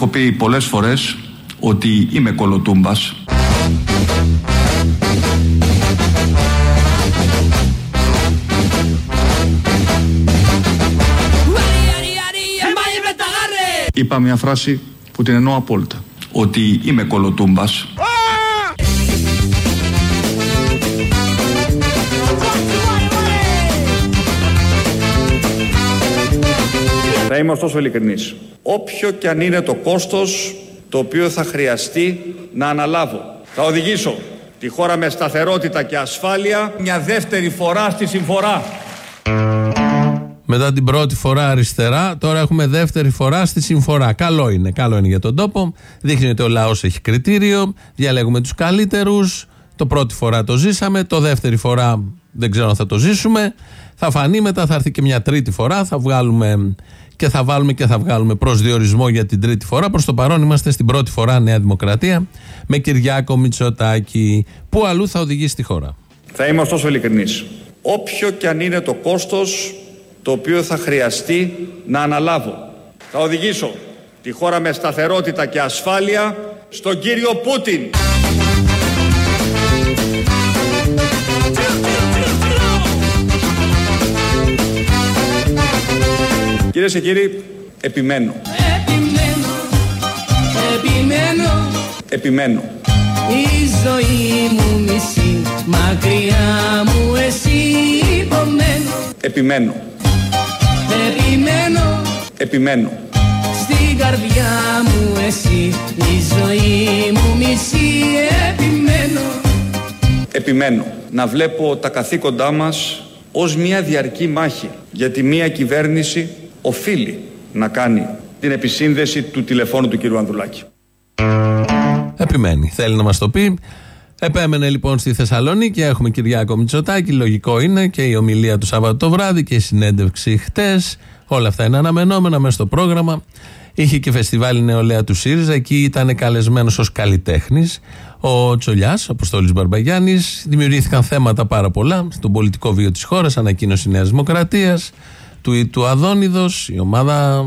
Έχω πει πολλές φορές ότι είμαι κολοτούμπας. Είπα μια φράση που την εννοώ απόλυτα. Ότι είμαι κολοτούμπας. Θα είμαι ωστόσο ειλικρινής. Όποιο και αν είναι το κόστος το οποίο θα χρειαστεί να αναλάβω. Θα οδηγήσω τη χώρα με σταθερότητα και ασφάλεια μια δεύτερη φορά στη συμφορά. Μετά την πρώτη φορά αριστερά, τώρα έχουμε δεύτερη φορά στη συμφορά. Καλό είναι, καλό είναι για τον τόπο. Δείχνει ότι ο λαός έχει κριτήριο. Διαλέγουμε τους καλύτερους. Το πρώτη φορά το ζήσαμε. Το δεύτερη φορά δεν ξέρω αν θα το ζήσουμε. Θα φανεί μετά, θα έρθει και μια τρίτη φορά. Θα βγάλουμε και θα βάλουμε και θα βγάλουμε προσδιορισμό για την τρίτη φορά. Προς το παρόν είμαστε στην πρώτη φορά Νέα Δημοκρατία με Κυριάκο Μητσοτάκη. Πού αλλού θα οδηγήσει τη χώρα. Θα είμαι ωστόσο ειλικρινής. Όποιο και αν είναι το κόστος το οποίο θα χρειαστεί να αναλάβω. Θα οδηγήσω τη χώρα με σταθερότητα και ασφάλεια στον κύριο Πούτιν. Κυρίες και κύριοι, επιμένω. Επιμένω, επιμένω Επιμένω. Η ζωή μου μισή, μακριά μου εσύ υπομένω Επιμένω. Επιμένω, Επιμένω. στην καρδιά μου εσύ Η ζωή μου μισή, επιμένω Επιμένω να βλέπω τα καθήκοντά μας ως μια διαρκή μάχη γιατί μια κυβέρνηση οφείλει να κάνει την επισύνδεση του τηλεφώνου του κύριου Ανδρουλάκη. Επιμένει. Θέλει να μας το πει. Επέμενε λοιπόν στη Θεσσαλονίκη. Έχουμε Κυριάκο Μητσοτάκη. Λογικό είναι και η ομιλία του Σάββατο το βράδυ και η συνέντευξη χτες. Όλα αυτά είναι αναμενόμενα μέσα στο πρόγραμμα. Είχε και φεστιβάλ νεολαία του ΣΥΡΙΖΑ. Εκεί ήταν καλεσμένος ως καλλιτέχνης ο Τσολιάς, ο Αποστόλης Μπαρμπαγιάννης. Δημιουργήθηκαν θέματα πάρα πολλά στον πολιτικό βίο της χώρας. Ανακοίνωση Νέας Δημοκρατίας, του, του Αδόνιδος, η ομάδα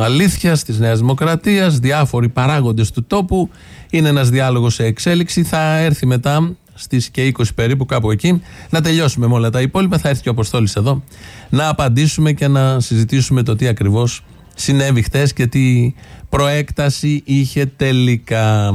αλήθειας της Νέας Δημοκρατίας, διάφοροι παράγοντες του τόπου. Είναι ένας διάλογος σε εξέλιξη. Θα έρθει μετά στις και 20 περίπου, κάπου εκεί, να τελειώσουμε με όλα τα υπόλοιπα. Θα έρθει και ο Αποστόλης εδώ να απαντήσουμε και να συζητήσουμε το τι ακριβώς συνέβη χτες και τι προέκταση είχε τελικά.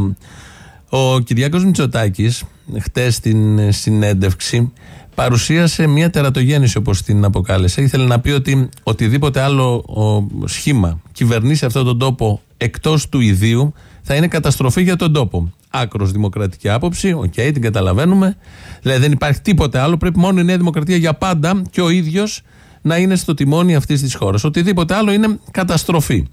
Ο Κυριάκος Μητσοτάκης χτες στην συνέντευξη παρουσίασε μια τερατογέννηση όπως την αποκάλεσε. Ήθελε να πει ότι οτιδήποτε άλλο ο, σχήμα κυβερνήσει αυτόν τον τόπο εκτός του ιδίου θα είναι καταστροφή για τον τόπο. Άκρως δημοκρατική άποψη, οκ, την καταλαβαίνουμε. Δηλαδή δεν υπάρχει τίποτε άλλο, πρέπει μόνο η Νέα Δημοκρατία για πάντα και ο ίδιος να είναι στο τιμόνι αυτής της χώρας. Οτιδήποτε άλλο είναι καταστροφή.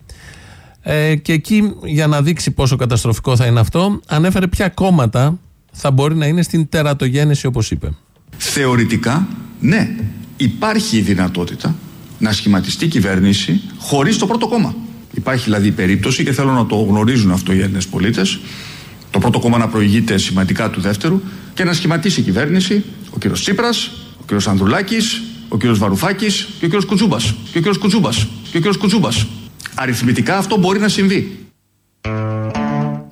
Ε, και εκεί, για να δείξει πόσο καταστροφικό θα είναι αυτό, ανέφερε ποια κόμματα θα μπορεί να είναι στην τερατογένεση, όπως είπε. Θεωρητικά, ναι, υπάρχει η δυνατότητα να σχηματιστεί κυβέρνηση χωρίς το πρώτο κόμμα. Υπάρχει δηλαδή η περίπτωση και θέλω να το γνωρίζουν αυτό οι Έλληνες πολίτες το πρώτο κόμμα να προηγείται σημαντικά του δεύτερου και να σχηματίσει κυβέρνηση ο κύριος Τσίπρας, ο κύριος Ανδρουλάκης, ο κύριος Βαρουφάκης και ο κύριος Κουτσούμπας και ο κύριος Κουτσούμπας και ο κύριος Κουτσούμπας. Αριθμητικά αυτό μπορεί να συμβεί.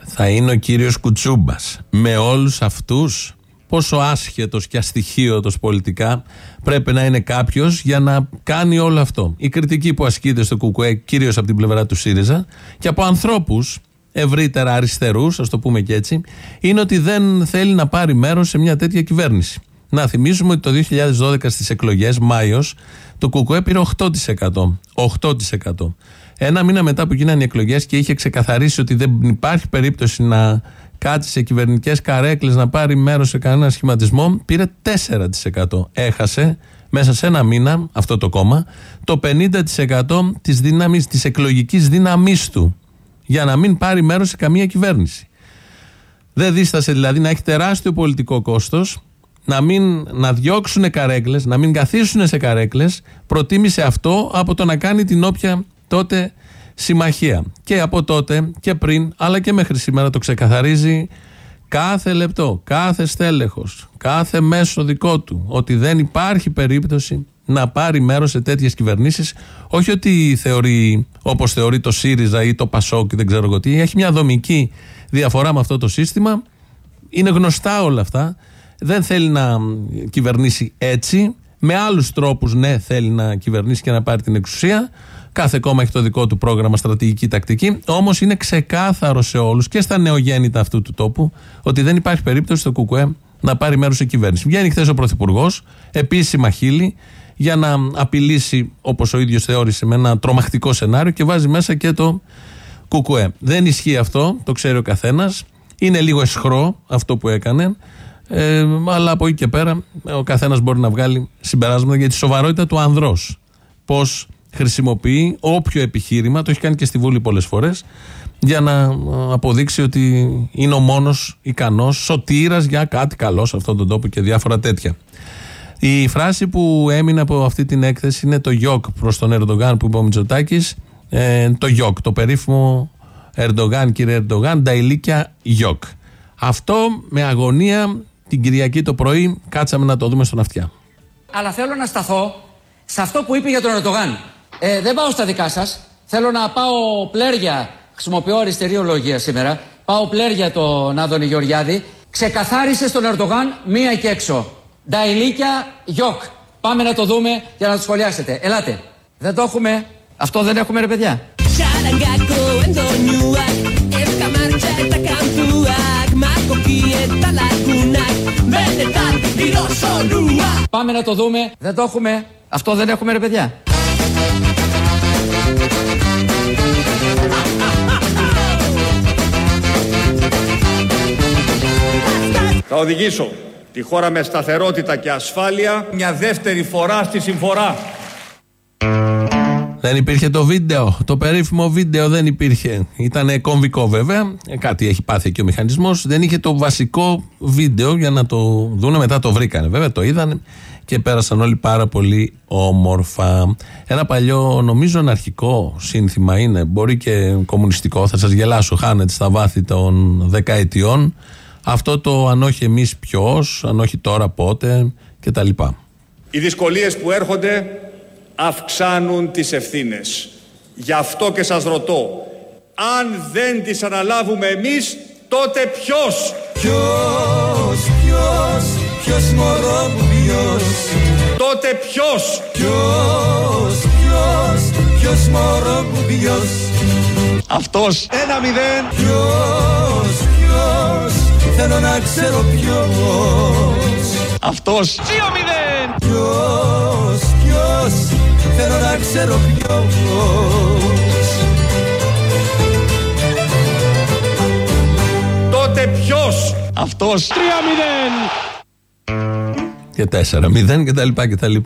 Θα είναι ο κύριος Κουτσούμπας. Με όλους αυτούς; Πόσο άσχετος και αστοιχείωτος πολιτικά πρέπει να είναι κάποιος για να κάνει όλο αυτό. Η κριτική που ασκείται στο ΚΚΕ κυρίως από την πλευρά του ΣΥΡΙΖΑ και από ανθρώπους ευρύτερα αριστερούς, ας το πούμε και έτσι, είναι ότι δεν θέλει να πάρει μέρος σε μια τέτοια κυβέρνηση. Να θυμίσουμε ότι το 2012 στις εκλογές, Μάιος, το ΚΚΕ πήρε 8%. 8%. Ένα μήνα μετά που γίνανε οι εκλογές και είχε ξεκαθαρίσει ότι δεν υπάρχει περίπτωση να κάτσει σε κυβερνητικές καρέκλες να πάρει μέρος σε κανένα σχηματισμό, πήρε 4%. Έχασε μέσα σε ένα μήνα αυτό το κόμμα το 50% της, δύναμης, της εκλογικής δύναμής του για να μην πάρει μέρος σε καμία κυβέρνηση. Δεν δίστασε δηλαδή να έχει τεράστιο πολιτικό κόστος να μην να διώξουν καρέκλες, να μην καθίσουν σε καρέκλες προτίμησε αυτό από το να κάνει την όποια τότε συμμαχία. Και από τότε και πριν, αλλά και μέχρι σήμερα το ξεκαθαρίζει κάθε λεπτό, κάθε στέλεχος, κάθε μέσο δικό του, ότι δεν υπάρχει περίπτωση να πάρει μέρος σε τέτοιες κυβερνήσεις. Όχι ότι θεωρεί όπως θεωρεί το ΣΥΡΙΖΑ ή το ΠΑΣΟΚ, δεν ξέρω εγώ τι. Έχει μια δομική διαφορά με αυτό το σύστημα. Είναι γνωστά όλα αυτά. Δεν θέλει να κυβερνήσει έτσι. Με άλλους τρόπους, ναι, θέλει να κυβερνήσει και να πάρει την εξουσία. Κάθε κόμμα έχει το δικό του πρόγραμμα, στρατηγική, τακτική. Όμως είναι ξεκάθαρο σε όλους και στα νεογέννητα αυτού του τόπου ότι δεν υπάρχει περίπτωση στο ΚΚΕ να πάρει μέρος σε κυβέρνηση. Βγαίνει χθες ο Πρωθυπουργός, επίσημα χείλη, για να απειλήσει, όπως ο ίδιος θεώρησε, με ένα τρομακτικό σενάριο και βάζει μέσα και το ΚΚΕ. Δεν ισχύει αυτό, το ξέρει ο καθένας. Είναι λίγο εσχρό αυτό που έκανε. Ε, αλλά από εκεί και πέρα ο καθένας μπορεί να βγάλει συμπεράσματα για τη σοβαρότητα του ανδρός. Πώς χρησιμοποιεί όποιο επιχείρημα, το έχει κάνει και στη Βούλη πολλές φορές, για να αποδείξει ότι είναι ο μόνος ικανός σωτήρας για κάτι καλό σε αυτόν τον τόπο και διάφορα τέτοια. Η φράση που έμεινε από αυτή την έκθεση είναι το γιοκ προς τον Ερντογάν που είπε ο Μητσοτάκης. Ε, το γιοκ, το περίφημο Ερντογάν, κύριε Ερντογάν, τα ηλίκια γιοκ. Αυτό με αγωνία την Κυριακή το πρωί κάτσαμε να το δούμε στον αυτιά. Αλλά θέλω να σταθώ σε αυτό που είπε για τον Ερντογάν. Ε, δεν πάω στα δικά σας. Θέλω να πάω πλέρια. Χρησιμοποιώ αριστερή ολογία σήμερα. Πάω πλέρια τον Άδωνη Γεωργιάδη. Ξεκαθάρισε στον Ερντογάν μία και έξω. Νταϊλίκια γιοκ. Πάμε να το δούμε για να το σχολιάσετε. Ελάτε. Δεν το έχουμε. Αυτό δεν έχουμε ρε παιδιά. Πάμε να το δούμε. Δεν το έχουμε. Αυτό δεν έχουμε ρε παιδιά. Θα οδηγήσω τη χώρα με σταθερότητα και ασφάλεια μια δεύτερη φορά στη συμφορά. Δεν υπήρχε το βίντεο. Το περίφημο βίντεο δεν υπήρχε. Ήταν κομβικό βέβαια. Ε, κάτι έχει πάθει και ο μηχανισμός. Δεν είχε το βασικό βίντεο για να το δούνε. Μετά το βρήκανε. Βέβαια το είδαν και πέρασαν όλοι πάρα πολύ όμορφα. Ένα παλιό, νομίζω αναρχικό σύνθημα είναι. Μπορεί και κομμουνιστικό. Θα σας γελάσω. Χάνεται στα βάθη των δεκαετιών. Αυτό το αν όχι εμείς ποιος, αν όχι τώρα πότε κτλ. Οι δυσκολίες που έρχονται αυξάνουν τις ευθύνες. Γι' αυτό και σας ρωτώ, αν δεν τις αναλάβουμε εμείς, τότε ποιος; Ποιος, ποιος, ποιος μωρό μου ποιος; Τότε ποιος; Ποιος, ποιος, ποιος μωρό μου ποιος; Αυτός. Ένα μηδέν. Ποιος, ποιος, θέλω να ξέρω ποιος Αυτός. Δύο μηδέν. Ποιος, ποιος, θέλω να ξέρω ποιος Τότε ποιος; Αυτός. Τρία μηδέν. Και 4-0 κτλ. κτλ.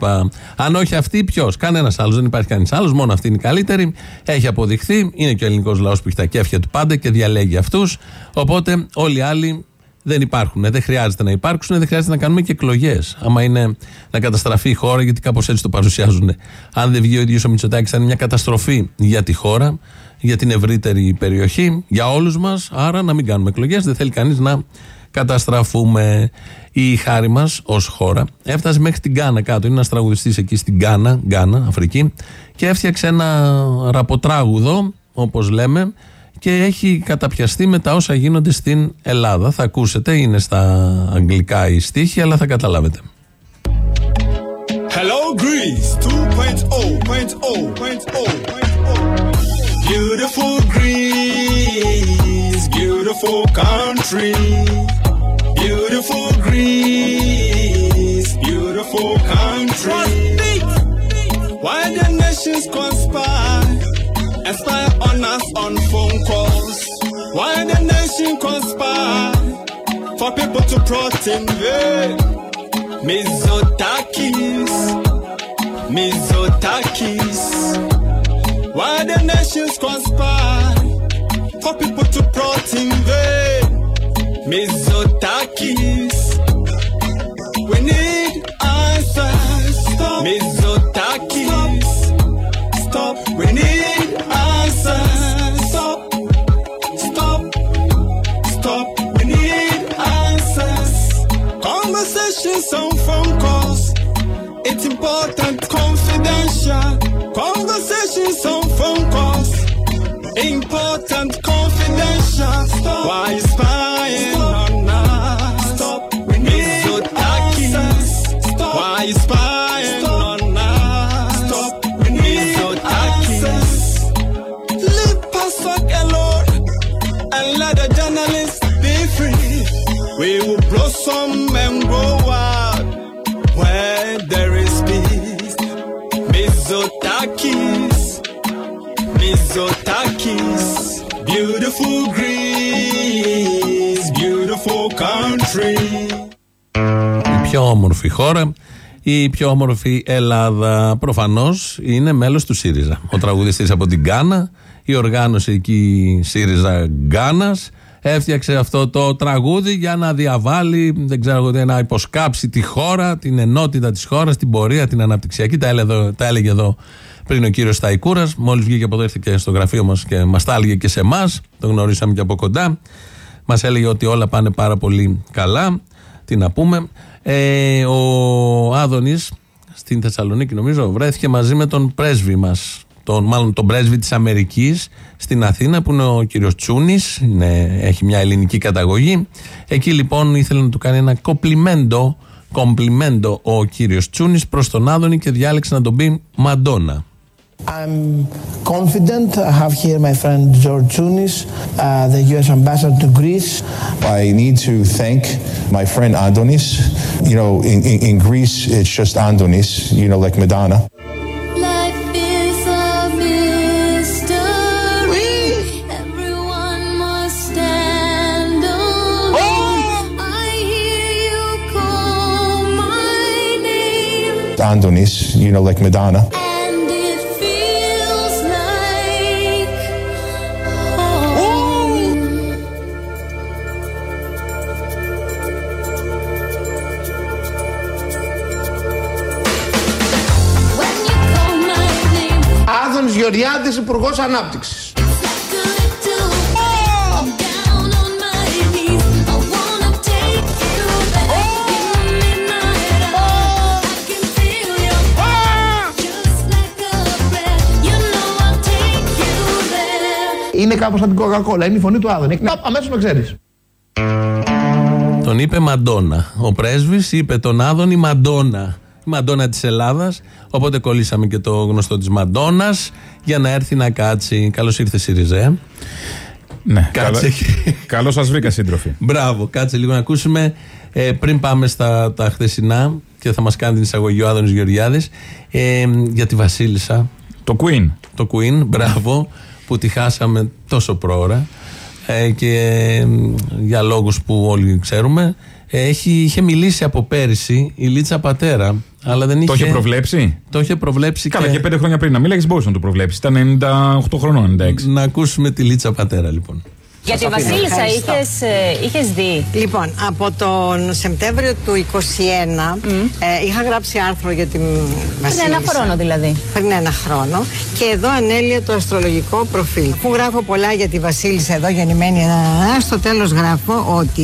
Αν όχι αυτή, ποιος; Κανένας άλλος. Δεν υπάρχει κανείς άλλος. Μόνο αυτή είναι η καλύτερη. Έχει αποδειχθεί. Είναι και ο ελληνικός λαός που έχει τα κέφια του πάντα και διαλέγει αυτούς. Οπότε όλοι οι άλλοι δεν υπάρχουν. Δεν χρειάζεται να υπάρξουν. Δεν χρειάζεται να κάνουμε και εκλογές. Άμα είναι να καταστραφεί η χώρα, γιατί κάπως έτσι το παρουσιάζουν. Αν δεν βγει ο ίδιος ο Μητσοτάκης, θα είναι μια καταστροφή για τη χώρα, για την ευρύτερη περιοχή, για όλους μας. Άρα να μην κάνουμε εκλογές. Δεν θέλει κανείς να καταστραφούμε. Η χάρη μας ως χώρα έφτασε μέχρι την Γκάνα κάτω. Είναι ένας τραγουδιστής εκεί στην Γκάνα, Γκάνα, Αφρική, και έφτιαξε ένα ραποτράγουδο, όπως λέμε, και έχει καταπιαστεί με τα όσα γίνονται στην Ελλάδα. Θα ακούσετε, είναι στα αγγλικά η στίχη, αλλά θα καταλάβετε. Hello Greece 2.0.0.0 Beautiful Greece beautiful country Beautiful Greece beautiful country Why the nations conspire Aspire on us on phone calls Why the nation conspire For people to invade Mizotakis, Mizotakis. Why the nations conspire for people to invade? Mizotakis. Conversations on phone calls. Important confidential. Stop. Why you πιο όμορφη χώρα, η πιο όμορφη Ελλάδα. Προφανώς είναι μέλος του ΣΥΡΙΖΑ. Ο τραγουδιστής από την Γκάνα, η οργάνωση εκεί ΣΥΡΙΖΑ Γκάνας, έφτιαξε αυτό το τραγούδι για να διαβάλει, δεν ξέρω, να υποσκάψει τη χώρα, την ενότητα της χώρας, την πορεία, την αναπτυξιακή. Τα έλεγε εδώ, τα έλεγε εδώ πριν ο κύριος Σταϊκούρας. Μόλις βγήκε από εδώ, ήρθε στο γραφείο μας και μας τα έλεγε και σε εμάς. Το γνωρίσαμε και από κοντά. Μας έλεγε ότι όλα πάνε πάρα πολύ καλά. Τι να πούμε. Ε, ο Άδωνης στην Θεσσαλονίκη, νομίζω, βρέθηκε μαζί με τον πρέσβη μας. Τον, μάλλον τον πρέσβη της Αμερικής στην Αθήνα που είναι ο κύριος Τσούνης, έχει μια ελληνική καταγωγή. Εκεί λοιπόν ήθελε να του κάνει ένα κοπλιμέντο, κομπλιμέντο ο κύριος Τσούνης προς τον Άδωνη και διάλεξε να τον πει Μαντόνα. I'm confident. I have here my friend George Tunis, uh, the U.S. ambassador to Greece. I need to thank my friend Andonis. You know, in, in, in Greece, it's just Andonis, you know, like Madonna. Life is a mystery. Everyone must stand alone. I hear you call my name, Andonis, you know, like Madonna. Take you there. Είναι κάπως σαν την Coca-Cola, είναι η φωνή του Άδωνη. Απ' Αμέσως με ξέρεις. Τον είπε Μαντόνα. Ο πρέσβης είπε τον Άδωνη Μαντόνα. Η Μαντόνα της Ελλάδας. Οπότε κολλήσαμε και το γνωστό της Μαντόνα για να έρθει να κάτσει. Καλώς ήρθες, Σιριζέ. Ναι, Κάτσε. Καλώς σας βρήκα, σύντροφοι. Μπράβο, κάτσε λίγο να ακούσουμε ε, πριν πάμε στα τα χθεσινά και θα μας κάνει την εισαγωγή ο Άδωνης Γεωργιάδης ε, για τη Βασίλισσα, Το Queen. το Queen, μπράβο, που τη χάσαμε τόσο πρόωρα ε, και ε, για λόγους που όλοι ξέρουμε. ε, Έχει, είχε μιλήσει από πέρυσι η Λίτσα Πατέρα, αλλά δεν είχε. Το είχε προβλέψει; Το είχε προβλέψει Καλά, και. και πέντε χρόνια πριν. Να μιλάει, μπορούσε να το προβλέψει. Ήταν 98 χρονών, 96. Να ακούσουμε τη Λίτσα Πατέρα, λοιπόν. Για τη Βασίλισσα είχες, ε, είχες δει; Λοιπόν, από τον Σεπτέμβριο του 2021 ε, είχα γράψει άρθρο για την Βασίλισσα. ένα χρόνο δηλαδή. Πριν ένα χρόνο. Και εδώ ανέλυε το αστρολογικό προφίλ. Που γράφω πολλά για τη Βασίλισσα εδώ γεννημένη. α, α, Στο τέλος γράφω ότι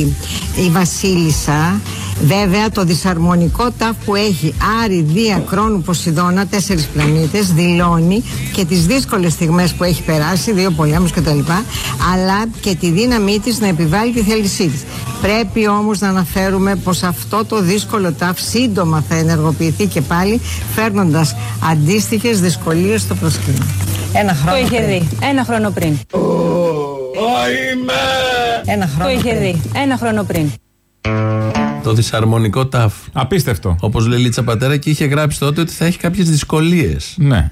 η Βασίλισσα Βέβαια το δυσαρμονικό τάφ που έχει Άρη, Δία, Κρόνου, Ποσειδώνα, τέσσερις πλανήτες δηλώνει και τις δύσκολες στιγμές που έχει περάσει, δύο πολέμους κτλ. Αλλά και τη δύναμή της να επιβάλλει τη θέλησή της. Πρέπει όμως να αναφέρουμε πως αυτό το δύσκολο τάφ σύντομα θα ενεργοποιηθεί και πάλι φέρνοντας αντίστοιχες δυσκολίες στο προσκήνιο. Ένα Το χρόνο είχε πριν. δει. Ένα χρόνο πριν. Ένα Το χρόνο είχε πριν. δει. Ένα χρόνο πριν. Το δυσαρμονικό τάφ. Απίστευτο. Όπως λέει η Λίτσα Πατέρα και είχε γράψει τότε ότι θα έχει κάποιες δυσκολίες. Ναι.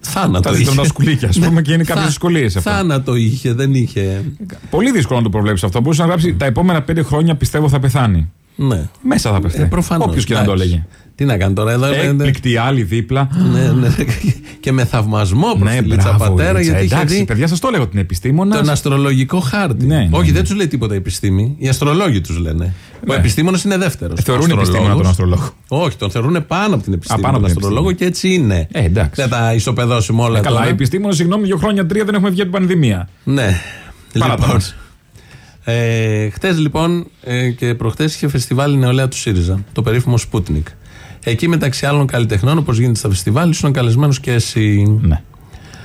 Θάνατο Τα είχε. διτρονά σκουλίκια, ας πούμε, και είναι κάποιες Θα- δυσκολίες αυτό. Θάνατο είχε, δεν είχε. Πολύ δύσκολο να το προβλέψεις αυτό. Μπορούσε να γράψει τα επόμενα πέντε χρόνια πιστεύω θα πεθάνει. Ναι. Μέσα θα πεθάνει. Ε, προφανώς, Όποιος και να το εντάξει. έλεγε. Τι να κάνει τώρα εδώ. ε, Έκπληκτη άλλη δίπλα. Ναι, ναι. Και με θαυμασμό προ Ναι, τη Λίτσα μπράβο, Πατέρα, Λίτσα. γιατί είχε Εντάξει, δει παιδιά, σας το έλεγα ότι είναι επιστήμονα. τον αστρολογικό χάρτη. Ναι, ναι, Όχι, ναι. δεν τους λέει τίποτα η επιστήμη. Οι αστρολόγοι τους λένε. Ο Ναι. επιστήμονας είναι δεύτερος. Θεωρούν επιστήμονα τον αστρολόγο. Όχι, τον θεωρούν πάνω από την επιστήμη. πάνω από τον την αστρολόγο και έτσι είναι. Ε, εντάξει. Δεν τα ισοπεδώσουμε όλα Ε, Καλά, τώρα. οι επιστήμονε, συγγνώμη, δύο χρόνια, τρία δεν έχουμε βγει από την πανδημία. Ναι. Παράτα Λοιπόν, μας. ε, Χθε λοιπόν ε, και προχθέ είχε φεστιβάλ η νεολαία του ΣΥΡΙΖΑ, το περίφημο Sputnik. Εκεί μεταξύ άλλων καλλιτεχνών, όπως γίνεται στα φεστιβάλ, ήσουν καλεσμένος και εσύ. Ναι.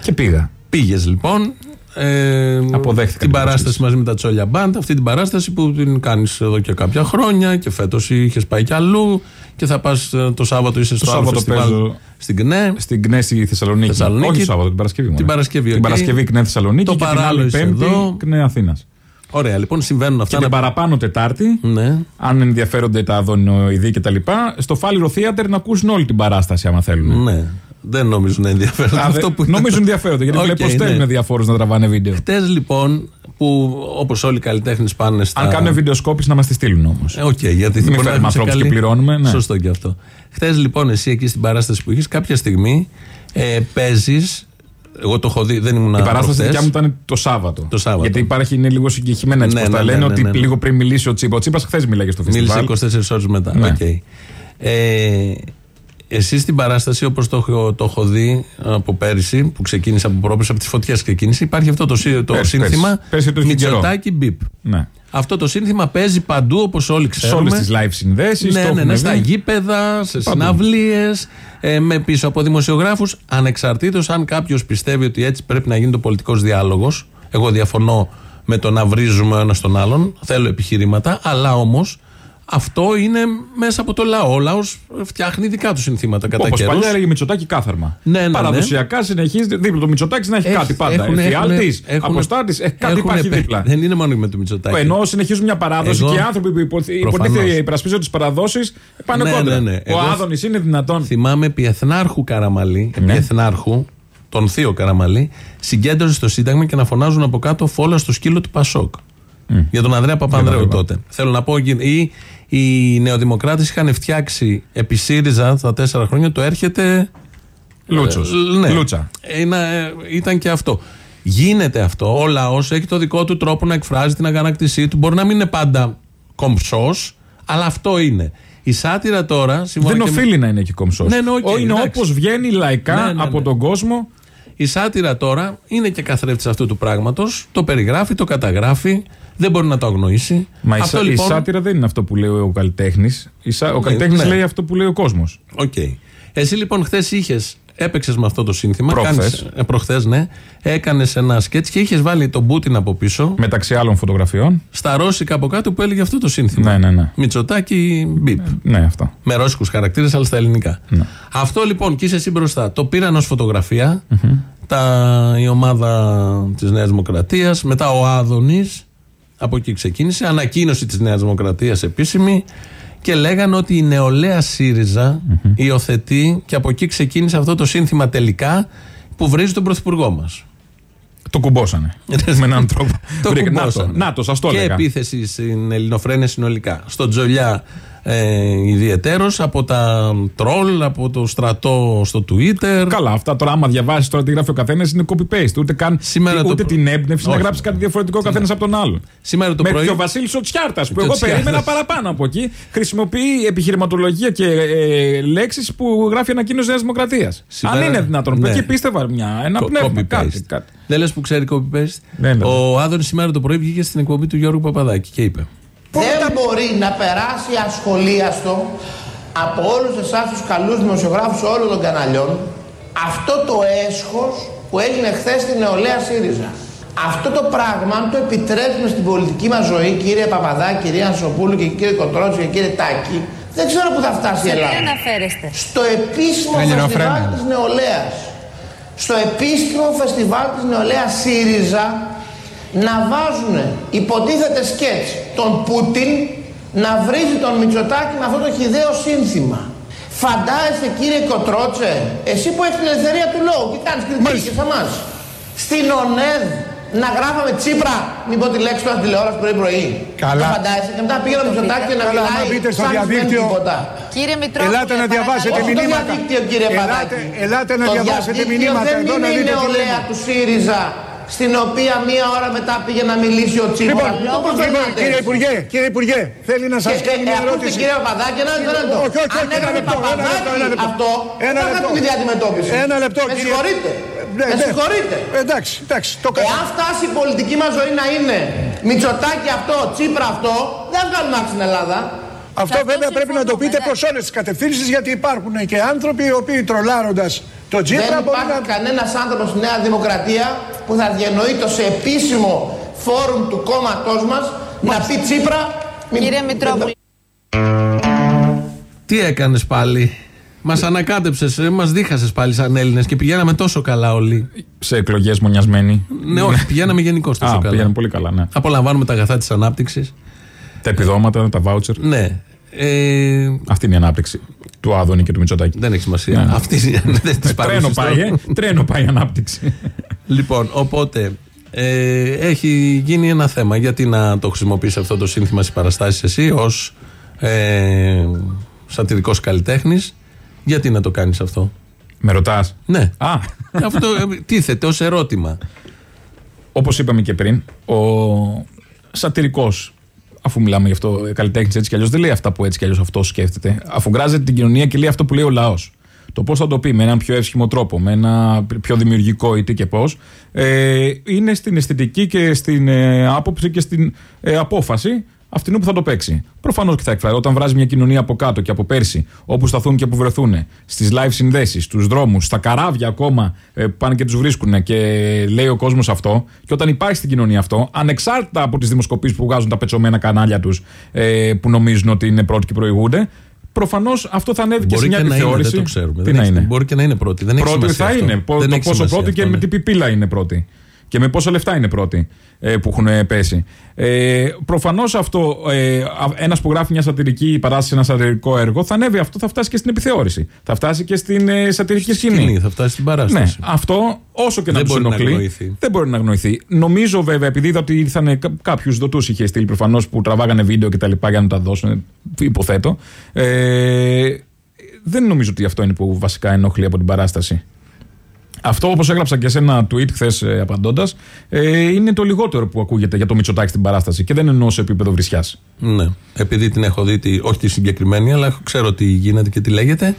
Και πήγα. Πήγες λοιπόν. Ε, Αποδέχτηκα την την παράσταση πρόσκληση. μαζί με τα Τσόλια Μπάντ. Αυτή την παράσταση που την κάνεις εδώ και κάποια χρόνια και φέτος είχες πάει κι αλλού. Και θα πας το Σάββατο είσαι στο Το άλλο Σάββατο φεστιβάλ παίζω στην ΚΝΕ. Στην ΚΝΕ στη Θεσσαλονίκη. Θεσσαλονίκη. Όχι το Σάββατο, την Παρασκευή. Την μωρέ. Παρασκευή, Την οκ. Παρασκευή ΚΝΕ Θεσσαλονίκη Το και την παράλληλο άλλη είσαι Πέμπτη εδώ. ΚΝΕ Αθήνας. Ωραία, λοιπόν, συμβαίνουν Και αυτά. την να- παραπάνω Τετάρτη, Ναι. αν ενδιαφέρονται τα αδονοειδή κτλ., στο Φάληρο Θέατερ να ακούσουν όλη την παράσταση, άμα θέλουν. Ναι. Δεν νομίζουν να ενδιαφέρονται. Α, Αυτό δε- που ήταν- Νομίζουν ενδιαφέρονται, γιατί Οκ, βλέπω ναι. στέλνουν διαφόρους να τραβάνε βίντεο. Χτες λοιπόν, που όπως όλοι οι καλλιτέχνες πάνε στα. Αν κάνουν βιντεοσκόπηση να μας τη στείλουν όμως. Ε, Οκ, γιατί Μην μπορεί να φέρουμε έχουμε σε ανθρώπους καλή- και πληρώνουμε, ναι. Σωστό και αυτό. Χθες λοιπόν, εσύ εκεί στην παράσταση που είχες, κάποια στιγμή ε, παίζεις. Εγώ το έχω δει, δεν ήμουν Η παράσταση προχθές. δικιά μου ήταν το Σάββατο. Το Σάββατο. Γιατί υπάρχει, είναι λίγο συγκεκριμένα έτσι Ναι, πως ναι, τα ναι, λένε, ναι, ότι ναι, ναι. λίγο πριν μιλήσει ο Τσίπρα. Ο Τσίπρα χθες μίλαγε στο φεστιβάλ. Μίλησε 24 ώρες μετά. Ναι. Οκ. Ε, εσύ στην παράσταση, όπως το, έχω- το έχω δει από πέρυσι, που ξεκίνησε από πρόπερση, από τις φωτιές ξεκίνησε, υπάρχει αυτό το, σύ- το Πέρσι, σύνθημα πέρσι. Πέρσι το είχε καιρό. Μητσοτάκι μπιπ. Ναι. Αυτό το σύνθημα παίζει παντού όπως όλοι Σε ξέρουμε. όλες τις live συνδέσεις. Ναι, ναι, ναι, στα γήπεδα, σε Παντού. συναυλίες, ε, με πίσω από δημοσιογράφους. Ανεξαρτήτως αν κάποιος πιστεύει ότι έτσι πρέπει να γίνει το πολιτικός διάλογος. Εγώ διαφωνώ με το να βρίζουμε ο ένας τον άλλον. Θέλω επιχειρήματα. Αλλά όμως αυτό είναι μέσα από το λαό. Ο λαός φτιάχνει δικά του συνθήματα κατά Όπως καιρούς. παλιά έλεγε Μητσοτάκι κάθαρμα. Ναι, ναι, ναι. Παραδοσιακά συνεχίζεται δίπλα το Μητσοτάκι να έχει Έχει- κάτι πάντα. έχουνε- Εφιάλτης, έχουνε- έχουνε- αποστάτης, κάτι έχουνε υπάρχει πέ- δίπλα. Δεν είναι μόνο με το Μητσοτάκι. Ενώ συνεχίζουν μια παράδοση Εγώ- και οι άνθρωποι που υποθε- Προφανώς. υποτίθεται υπερασπίζονται τις παραδόσεις πάνε Ναι, κόντρα. ναι, ναι. Ο Εγώ Άδωνης είναι δυνατόν. Θυμάμαι επί Εθνάρχου Καραμαλή, επί Ναι. Εθνάρχου, τον Θείο Καραμαλή, συγκέντρωσε στο Σύνταγμα και να φωνάζουν από κάτω φόλα στο σκύλο του Πασόκ. Για τον Ανδρέα Παπανδρέου Δεν το τότε. Θέλω να πω, ή οι νεοδημοκράτες είχαν φτιάξει επί ΣΥΡΙΖΑ τα τέσσερα χρόνια το έρχεται. Λούτσος. Ε, ναι. Λούτσα. Ε, να- ε, ήταν και αυτό. Γίνεται αυτό. Ο λαός έχει το δικό του τρόπο να εκφράζει την αγανάκτησή του. Μπορεί να μην είναι πάντα κομψός, αλλά αυτό είναι. Η σάτυρα τώρα. σύμφωνα Δεν και με- οφείλει να είναι και κομψός. Ναι, ναι, οκ, είναι εντάξει. όπως βγαίνει λαϊκά Ναι, ναι, από ναι. τον κόσμο. Η σάτυρα τώρα είναι και καθρέφτης αυτού του πράγματος. Το περιγράφει, το καταγράφει. Δεν μπορεί να το αγνοήσει. Μα η, αυτό σα- λοιπόν. η σάτυρα δεν είναι αυτό που λέει ο καλλιτέχνης. Ο καλλιτέχνης ναι. λέει αυτό που λέει ο κόσμος. Οκ. Εσύ λοιπόν χθες είχε. Έπαιξες με αυτό το σύνθημα. Προχθές. κάνεις- ε, προχθές, ναι. Έκανες ένα σκετς και είχες βάλει τον Πούτιν από πίσω. Μεταξύ άλλων φωτογραφιών. Στα ρώσικα από κάτω που έλεγε αυτό το σύνθημα. Ναι, ναι, ναι. Μητσοτάκι μπιπ. Ναι, αυτό. Με ρώσικους χαρακτήρες, αλλά στα ελληνικά. Αυτό λοιπόν και είσαι εσύ μπροστά. Το πήραν ως φωτογραφια τα, η ομάδα της Νέας Δημοκρατίας. Μετά ο Άδωνης. Από εκεί ξεκίνησε. Ανακοίνωση της Νέας Δημοκρατίας επίσημη. Και λέγανε ότι η νεολαία ΣΥΡΙΖΑ υιοθετεί και από εκεί ξεκίνησε αυτό το σύνθημα τελικά που βρίζει τον Πρωθυπουργό μας. Το κουμπόσανε. με έναν τρόπο. Το Βρήκα- κουμπόσανε. Να το, να το, σα το και έλεγα. επίθεση στην ελληνοφρένεια συνολικά. Στον Τζολιά ε, ιδιαιτέρως, από τα τρόλ, από το στρατό στο Twitter. Καλά, αυτά τώρα, άμα διαβάσεις τώρα τι γράφει ο καθένας, είναι copy-paste. Ούτε, καν, Σήμερα ούτε το προ- την έμπνευση να Όχι. γράψει κάτι διαφορετικό ο καθένας από τον άλλον. Σήμερα το Μέχρι πρωί. και ο Βασίλης ο Τσιάρτα, που Και ο εγώ Τσιάρτας. περίμενα παραπάνω από εκεί, χρησιμοποιεί επιχειρηματολογία και ε, λέξεις που γράφει ανακοίνωση Νέας Δημοκρατίας. Σήμερα- Αν είναι δυνατόν. Ναι. Εκεί πίστευα μια, ένα Co- πνεύμα. copy-paste. Κάτι, κάτι. Δεν λες που ξέρει copy-paste; Ναι, ναι. Ο Άδωνης σήμερα το πρωί βγήκε στην εκπομπή του Γιώργου Παπαδάκη και είπε. Δεν μπορεί να περάσει ασχολίαστο από όλους εσάς τους καλούς δημοσιογράφους όλων των καναλιών αυτό το έσχος που έγινε χθες στην νεολαία ΣΥΡΙΖΑ. Αυτό το πράγμα, αν το επιτρέψουμε στην πολιτική μας ζωή, κύριε Παπαδάκη, κυρία Ανσοπούλου και κύριε Κοτρότσι και κύριε Τάκη, δεν ξέρω που θα φτάσει η Σε τι Ελλάδα. αναφέρεστε; Στο επίσημο Ελληνοφρένεια. φεστιβάλ της νεολαίας. Στο επίσημο φεστιβάλ της νεολαίας ΣΥΡΙΖΑ να βάζουν υποτίθεται σκέτς τον Πούτιν να βρίζει τον Μητσοτάκη με αυτό το χιδαίο σύνθημα. Φαντάζεσαι κύριε Κοτρότσε, εσύ που έχεις την ελευθερία του λόγου και κάνεις κριτική και σε εμάς. Στην ΟΝΕΔ να γράφαμε Τσίπρα, μην πω τη λέξη τώρα στη τηλεόραση πρωί πρωί. Καλά. Το φαντάζεσαι και μετά πήγε ο Μητσοτάκη και να Καλά, μιλάει να μπείτε στο σαν να σημαίνει διαδίκτυο. τίποτα. Κύριε Μητρόπουλε, Ελάτε να διαβάσετε Όχι το μηνύματα. διαδίκτυο κύριε Ελάτε- Παδάκη. ελάτε να Το διαβάσετε διαδίκτυο μηνύματα δεν εδώ να είναι η δείτε τι νεολαία λέμε. του ΣΥΡΙΖΑ στην οποία μία ώρα μετά πήγε να μιλήσει ο Τσίπρας. Λοιπόν, Μην το λοιπόν, προσβάλλετε κύριε έτσι. Υπουργέ, κύριε Υπουργέ, θέλει να σας Και- κάνει ε, μια ακούστε, ερώτηση. κύριε Παπαδάκη, ένα λεπτό, ένα λεπτό. Όχι, όχι, Αν όχι, ένα έκανε λεπτό, ένα Παπαδάκη λεπτό, ένα λεπτό. αυτό, Ένα δεν θα λεπτό. είχατε την αντιμετώπιση. Ένα λεπτό, Με κύριε. συγχωρείτε. Ναι, Με ναι. συγχωρείτε. Εντάξει, εντάξει, το Εάν κατάλαβα. φτάσει η πολιτική μας ζωή να είναι Μητσοτάκη αυτό, Τσίπρα αυτό, δεν βγάλουμε άκρη στην Ελλάδα. Αυτό βέβαια πρέπει να το πείτε προς όλες τις κατευθύνσεις γιατί υπάρχουν και άνθρωποι οι οποίοι τρολάροντας το Τζίπρα Δεν μπορεί υπάρχει να. κανένας άνθρωπος στη Νέα Δημοκρατία που θα διανοείται σε επίσημο φόρουμ του κόμματός μας να πει Τσίπρα. μην- Κύριε Μητρόπουλο. Τι έκανες πάλι; Μας ανακάτεψες, μας δίχασες πάλι σαν Έλληνες και πηγαίναμε τόσο καλά όλοι. Σε εκλογές μονιασμένοι. Ναι, όχι, πηγαίναμε γενικώς τόσο Α, καλά. πήγαινε πολύ καλά, ναι. Απολαμβάνουμε τα αγαθά της ανάπτυξης. Τα επιδόματα, τα βάουτσερ. Ναι. Ε, Αυτή είναι η ανάπτυξη του Άδωνη και του Μητσοτάκη. δεν έχει σημασία. Ναι. Αυτή είναι δεν τις Ε, Τρένο παρουσίες πάει, τώρα. ε. Τρένο πάει η ανάπτυξη. Λοιπόν, οπότε ε, έχει γίνει ένα θέμα. Γιατί να το χρησιμοποιήσει αυτό το σύνθημα στις παραστάσεις εσύ ως ε, σατυρικός καλλιτέχνης, γιατί να το κάνεις αυτό; Με ρωτάς; Ναι. Α, αυτό ε, τίθεται ως ερώτημα. όπως είπαμε και πριν, ο σατυρικός, αφού μιλάμε γι' αυτό, καλλιτέχνης έτσι κι αλλιώς δεν λέει αυτά που έτσι κι αλλιώς αυτό σκέφτεται. Αφουγκράζεται την κοινωνία και λέει αυτό που λέει ο λαός. Το πώς θα το πει με έναν πιο εύσχυμο τρόπο, με ένα πιο δημιουργικό ή τι και πώς, ε, είναι στην αισθητική και στην ε, άποψη και στην ε, απόφαση αυτήν που θα το παίξει. Προφανώς και θα εκφράσει. Όταν βράζει μια κοινωνία από κάτω και από πέρσι, όπου σταθούν και όπου βρεθούν, στις live συνδέσεις, στους δρόμους, στα καράβια ακόμα ε, που πάνε και τους βρίσκουν και λέει ο κόσμος αυτό, και όταν υπάρχει στην κοινωνία αυτό, ανεξάρτητα από τις δημοσκοπήσεις που βγάζουν τα πετσωμένα κανάλια τους ε, που νομίζουν ότι είναι πρώτοι και προηγούνται, προφανώς αυτό θα ανέβει και σε Μπορεί μια και να είναι, επιθεώρηση. δεν το ξέρουμε. Τι Δεν να έχει- είναι; Μπορεί και να είναι πρώτη. Δεν έχει Πρώτη σημασία θα αυτό. είναι. Πο- Δεν το έχει πόσο σημασία πρώτη και αυτό, με ναι. τι πιπίλα είναι πρώτη. Και με πόσα λεφτά είναι πρώτη ε, που έχουν πέσει. Ε, Προφανώς αυτό, ε, ένας που γράφει μια σατυρική παράσταση, ένα σατυρικό έργο, θα ανέβει αυτό, θα φτάσει και στην επιθεώριση. Θα φτάσει και στην ε, σατυρική σκηνή. Σκηνή, θα φτάσει στην παράσταση. Ναι, αυτό όσο και να Δεν τους μπορεί να ενοχλεί. αγνοηθεί. δεν μπορεί να αγνοηθεί. Νομίζω βέβαια, επειδή είδα ότι ήρθαν κάποιους δοτού είχε στείλει προφανώς που τραβάγανε βίντεο και τα λοιπά για να τα δώσουν, υποθέτω. Ε, δεν νομίζω ότι αυτό είναι που βασικά ενοχλεί από την παράσταση. Αυτό, όπως έγραψα και σε ένα tweet χθες ε, απαντώντας, ε, είναι το λιγότερο που ακούγεται για το Μητσοτάκι στην παράσταση και δεν εννοώ σε επίπεδο βρισιάς. Ναι. Επειδή την έχω δει, τη, όχι τη συγκεκριμένη, αλλά ξέρω τι γίνεται και τι λέγεται.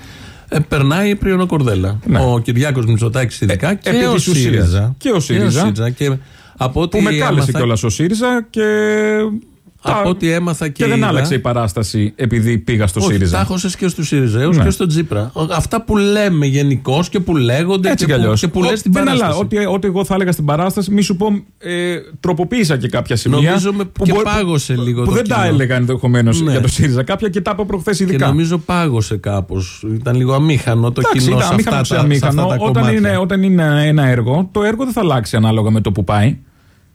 Ε, περνάει πριονό κορδέλα. Ο Κυριάκος Μητσοτάκης ειδικά και, Ναι. επί ο της ουσίας. ΣΥΡΙΖΑ. Και ο ΣΥΡΙΖΑ. Και από ό,τι Που με κάλεσε έμαθα- κιόλας ο ΣΥΡΙΖΑ και. Από ό,τι έμαθα και Και δεν είδα- άλλαξε η παράσταση επειδή πήγα στο Όχι, ΣΥΡΙΖΑ. τάχωσες και στο ΣΥΡΙΖΑ έως Ναι. και στο Τζίπρα. Ο- Αυτά που λέμε γενικώς και που λέγονται Έτσι και, κι που, αλλιώς. και που λες στην παράσταση. Ό,τι, ό,τι εγώ θα έλεγα στην παράσταση, μη σου πω, ε, τροποποίησα και κάποια σημεία. Νομίζω με- και πάγωσε λίγο Που το δεν τα κοινό. έλεγα ενδεχομένως Ναι. για το ΣΥΡΙΖΑ. Κάποια και τα είπα προχθές Και ειδικά. νομίζω πάγωσε κάπως. Ήταν λίγο αμήχανο το Εντάξει, κοινό ήταν σε αμήχανο, αυτά, σε τα, σε αμήχανο. αυτά τα όταν, κομμάτια. είναι, όταν είναι ένα έργο, το έργο δεν θα αλλάξει ανάλογα με το που πάει.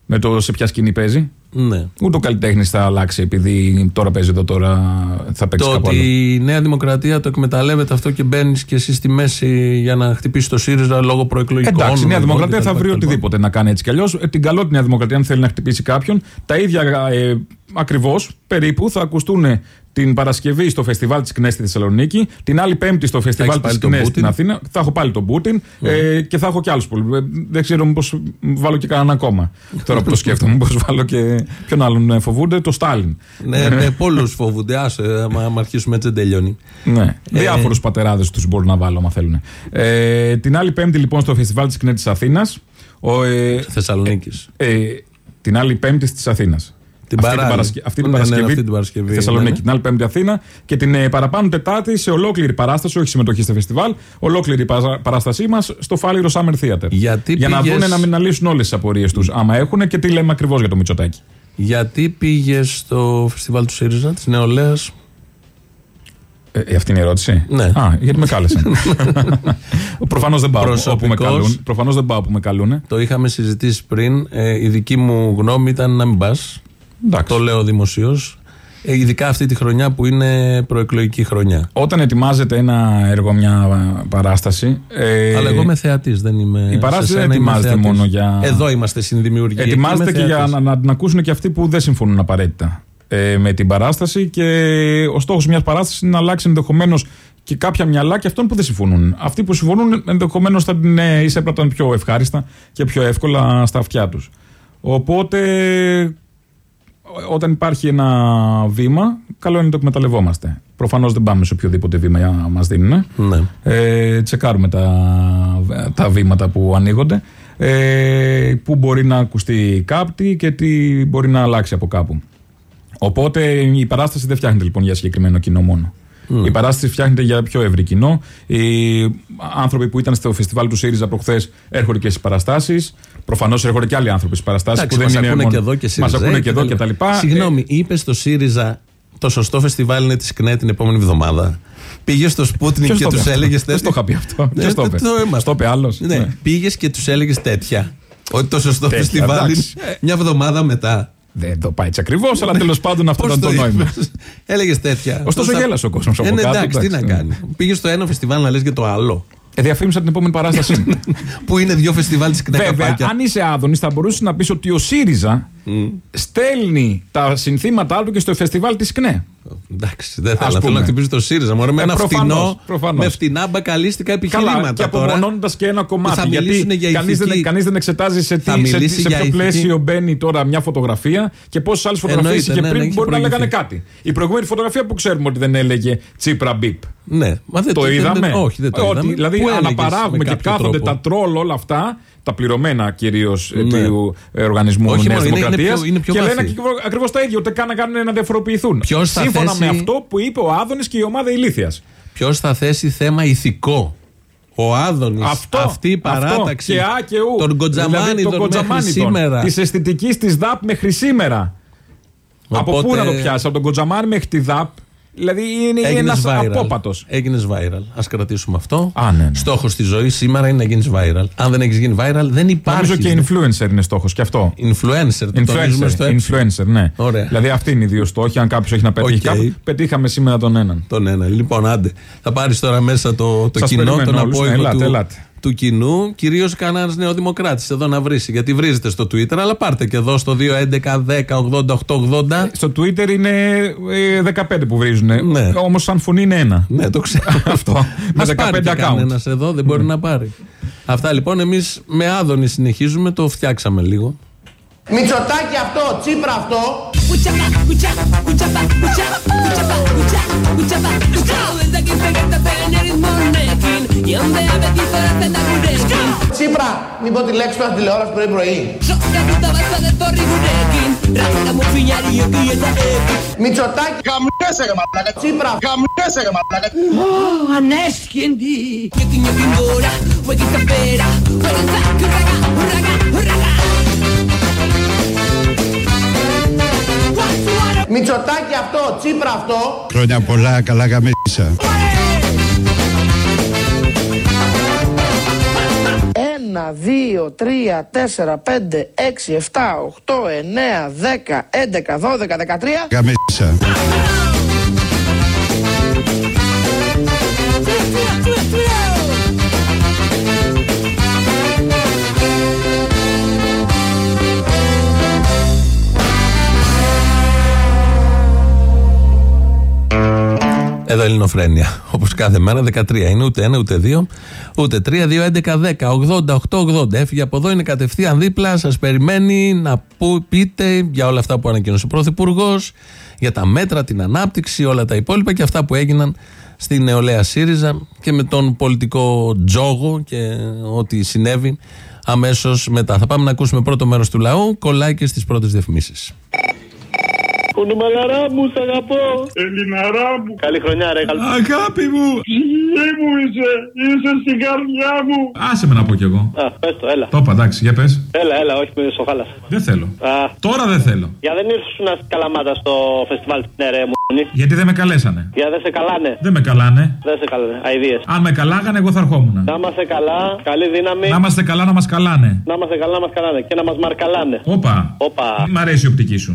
Με το σε ποια σκηνή παίζει; Ναι. Ούτε ο καλλιτέχνης θα αλλάξει επειδή τώρα παίζει εδώ, τώρα θα παίξει Το κάπου ότι άλλο. η Νέα Δημοκρατία το εκμεταλλεύεται αυτό και μπαίνεις και εσύ στη μέση για να χτυπήσεις το ΣΥΡΙΖΑ λόγω προεκλογικών. Εντάξει, η Νέα οδών Δημοκρατία θα κτλ. βρει οτιδήποτε να κάνει έτσι κι αλλιώς. Την καλό τη Νέα Δημοκρατία, αν θέλει να χτυπήσει κάποιον, τα ίδια ε, ακριβώς περίπου θα ακουστούν την Παρασκευή στο φεστιβάλ της ΚΝΕ στη Θεσσαλονίκη, την άλλη Πέμπτη στο φεστιβάλ έχεις της πάλι τον ΚΝΕ στην Πούτιν. Αθήνα. Θα έχω πάλι τον Πούτιν ε, και θα έχω κι άλλους πολλού. Ε, δεν ξέρω μήπως βάλω και κανέναν ακόμα. Τώρα που το σκέφτομαι, μήπως βάλω και. Ποιον άλλον ε, φοβούνται, το Στάλιν. Ναι, ναι πολλούς φοβούνται. Άσε, άμα άμα αρχίσουμε έτσι δεν τελειώνει. Ναι. Ε, Διάφορους πατεράδες τους μπορούν να βάλω, άμα θέλουν. Ε, την άλλη Πέμπτη, λοιπόν, στο φεστιβάλ της ΚΝΕ της Αθήνας. Ε, Θεσσαλονίκης. ε, την άλλη Πέμπτη της Αθήνας. Την αυτή, την παράλληλη. Παρασκε... αυτή την Ναι, ναι, Παρασκευή. αυτή την Παρασκευή, Θεσσαλονίκη. ναι, ναι. Την άλλη Πέμπτη Αθήνα. Και την ε, παραπάνω Τετάρτη σε ολόκληρη παράσταση, όχι συμμετοχή στο φεστιβάλ, ολόκληρη παρα- παράστασή μας στο Φάληρο Summer Theater. Γιατί για να πήγες- δουν να μην αλύσουν όλες τις απορίες τους, άμα έχουν και τι λέμε ακριβώς για το Μητσοτάκι. Γιατί πήγες στο φεστιβάλ του ΣΥΡΙΖΑ της νεολαίας; Ε, ε, αυτή είναι η ερώτηση. Ναι. Α, γιατί με κάλεσαν. Προφανώς δεν πάω όπου με Προσωπικώς. καλούν. Προφανώς δεν πάω όπου με καλούν. Το είχαμε συζητήσει πριν. Ε, η δική μου γνώμη ήταν να μην πας. Το λέω δημοσίως. Ε, ειδικά αυτή τη χρονιά που είναι προεκλογική χρονιά. Όταν ετοιμάζεται ένα έργο, μια παράσταση. Ε, Αλλά εγώ είμαι θεατής, δεν είμαι. Η παράσταση σε δεν σένα είμαι ετοιμάζεται θεατής. μόνο για. Εδώ είμαστε συνδημιουργοί. Ετοιμάζεται Είμαι και για θεατής. να, να την ακούσουν και αυτοί που δεν συμφωνούν απαραίτητα ε, με την παράσταση. Και ο στόχος μιας παράστασης είναι να αλλάξει ενδεχομένως και κάποια μυαλά και αυτών που δεν συμφωνούν. Αυτοί που συμφωνούν ενδεχομένως θα την ε, εισέπραταν πιο ευχάριστα και πιο εύκολα στα αυτιά τους. Οπότε όταν υπάρχει ένα βήμα, καλό είναι να το εκμεταλλευόμαστε. Προφανώς δεν πάμε σε οποιοδήποτε βήμα μας δίνουν. Ναι. Ε, τσεκάρουμε τα, τα βήματα που ανοίγονται. Ε, που μπορεί να ακουστεί κάτι και τι μπορεί να αλλάξει από κάπου. Οπότε η παράσταση δεν φτιάχνεται λοιπόν για συγκεκριμένο κοινό μόνο. Η παράσταση φτιάχνεται για πιο ευρύ κοινό. Οι άνθρωποι που ήταν στο φεστιβάλ του ΣΥΡΙΖΑ προχθές έρχονται και στις παραστάσεις. Προφανώς έρχονται και άλλοι άνθρωποι στις παραστάσεις Εντάξει, που μας δεν είναι. ακούνε μόνο- και εδώ και Μας ΣΥΡΙΖΑ ακούνε και εδώ τα και τα λοιπά. Συγγνώμη, είπες στο ΣΥΡΙΖΑ το σωστό φεστιβάλ είναι της ΚΝΕ την επόμενη εβδομάδα. Πήγες στο Σπούτνικ Ποιος και το είπε του αυτό; έλεγες Ποιος το είχα πει αυτό; Ποιος το είπε; Το Στο είπε άλλος; Ναι, Ναι. πήγες και τους έλεγες τέτοια. Ότι το σωστό Τέτοια, φεστιβάλ είναι εντάξει. μια εβδομάδα μετά. Δεν το πάει έτσι ακριβώς, αλλά τέλος πάντων αυτό Πώς ήταν το νόημα. Έλεγες τέτοια. Ωστόσο, Τόσα- γέλασε ο κόσμος από Ε, ναι, κάτω, εντάξει, τι εντάξει, να ναι. κάνει. Πήγε στο ένα φεστιβάλ να λες για το άλλο. Ε, διαφήμισα την επόμενη παράσταση. Που είναι δύο φεστιβάλ της ΚΝΕ Βέβαια, καπάκια. αν είσαι άδωνης, θα μπορούσες να πεις ότι ο ΣΥΡΙΖΑ στέλνει τα συνθήματά του και στο φεστιβάλ της ΚΝΕ. Εντάξει, δεν Ας θέλω. Θέλω πούμε. να χτυπήσω το ΣΥΡΙΖΑ. Μωρέ, με Ε, ένα προφανώς, φτηνό, προφανώς. με φτηνά μπακαλίστικα επιχειρήματα. Καλά, και τώρα. απομονώνοντας και ένα που κομμάτι. θα μιλήσουν Γιατί για κανείς δεν, ηθική. κανείς δεν εξετάζει σε, τι, Θα σε, τι- μιλήσει σε για ποιο ηθική. πλαίσιο μπαίνει τώρα μια φωτογραφία και πόσες άλλες φωτογραφίες Εννοείται, είχε ναι, πριν ναι, που είχε μπορεί να προηγηθεί. λέγανε κάτι. Η προηγούμενη φωτογραφία που ξέρουμε ότι δεν έλεγε Τσίπρα μπίπ. Ναι, μα δεν Το δεν- είδαμε. δεν- όχι, δεν το Ότι, είδαμε. Δηλαδή Πού έλεγες αναπαράγουμε με και κάποιο κάθονται τρόπο. τα τρόλ όλα αυτά, τα πληρωμένα κυρίως Ναι. του ε, Οργανισμού Όχι Νέας μόνο, είναι- είναι Δημοκρατίας. πιο- είναι πιο Και βαθύ. λένε ακριβώς τα ίδια, ούτε καν να κάνουν να διαφοροποιηθούν. Ποιος θα Σύμφωνα θέσει- με αυτό που είπε ο Άδωνης και η ομάδα ηλίθεια. Ποιος θα θέσει θέμα ηθικό; Ο Άδωνης. Αυτό, Αυτή η παράταξη. Αυτό. Και Α και Ου. Τον Κοντζαμάνι δηλαδή, τον μέχρι σήμερα. Της αισθητικής της ΔΑΠ μέχρι σήμερα. Από πού Οπότε- να το πιάσει, από τον Κοντζαμάνι μέχρι τη ΔΑΠ; Δηλαδή είναι Έγινες ένας viral. απόπατος. Έγινε viral. Α κρατήσουμε αυτό. Α, ναι, ναι. Στόχος της ζωής σήμερα είναι να γίνεις viral. Αν δεν έχεις γίνει viral, δεν υπάρχει. Νομίζω και influencer είναι στόχος και αυτό. Influencer. Το τονίζουμε Influencer, στο έψη. influencer, ναι. Ωραία. Δηλαδή αυτή είναι οι δύο στόχοι. Αν κάποιος έχει να πετύχει Οκ. κάπου, πετύχαμε σήμερα τον έναν. Τον ένα. Λοιπόν, άντε. Θα πάρεις τώρα μέσα το, το Σας κοινό, περιμένω τον όλους. Ναι, απόγειο ελάτε, του, ελάτε. Του κοινού. Κυρίως κανένας νεοδημοκράτη εδώ να βρει. Γιατί βρίζετε στο Twitter, αλλά πάρτε και εδώ στο 211 10 80 880. Στο Twitter είναι ε, 15 που βρίζουν. Ναι. Όμως σαν φωνή είναι ένα. Ναι, το ξέρω. Αυτό. Με Μας πάρει 15 και account. κανένας εδώ δεν μπορεί να πάρει. Αυτά λοιπόν εμείς με Άδωνη συνεχίζουμε, το φτιάξαμε λίγο. Μητσοτάκι αυτό, Τσίπρα αυτό. Τσίπρα, μην πω τη λέξη του στην τηλεόραση πρωί πρωί. Μητσοτάκι, γαμνέσαι ρε μαλάκα. Τσίπρα, γαμνέσαι ρε μαλάκα. Μητσοτάκι αυτό, Τσίπρα αυτό. Χρόνια πολλά, καλά γαμίσα. Ένα, δύο, τρία, τέσσερα, πέντε, έξι, εφτά, οχτώ, εννέα, δέκα, έντεκα, δώδεκα, δεκατρία. Γαμίσα. Εδώ Ελληνοφρένια. Όπως κάθε μέρα, 13 είναι, ούτε ένα, ούτε δύο, ούτε τρία, δύο, 11, 10, 80, 8, 80. Έφυγε από εδώ, είναι κατευθείαν δίπλα, σας περιμένει να που, πείτε για όλα αυτά που ανακοίνωσε ο Πρωθυπουργός, για τα μέτρα, την ανάπτυξη, όλα τα υπόλοιπα και αυτά που έγιναν στη νεολαία ΣΥΡΙΖΑ και με τον πολιτικό τζόγο και ό,τι συνέβη αμέσως μετά. Θα πάμε να ακούσουμε πρώτο μέρος του λαού, κολλάει και στις πρώτες διαφημίσεις. Κουνουμαλαρά μου, σ' αγαπώ. Ελληναρά μου. Καλή χρονιά, ρε. Καλή... Αγάπη μου! Ψυχή μου είσαι. Είσαι στην καρδιά μου. Άσε με να πω κι εγώ. Α, πες το, έλα. Το είπα, εντάξει, για πες. Έλα, έλα, όχι με σοχάλα. Δεν θέλω. Α, Τώρα δεν θέλω. για δεν ήρθουν στην Καλαμάτα στο φεστιβάλ της Ναι, ρε, μου. Γιατί δεν με καλέσανε. Για δεν σε καλάνε. Δεν με καλάνε. Δεν σε καλάνε. Αιδίες. Αν με καλάγανε, εγώ θα ερχόμουν. Να είμαστε καλά, καλή δύναμη. Να είμαστε καλά να μας καλάνε. Να είμαστε καλά, να μας καλάνε. Και να μας μαρκαλάνε. Όπα. Όπα. Μ' αρέσει η οπτική σου.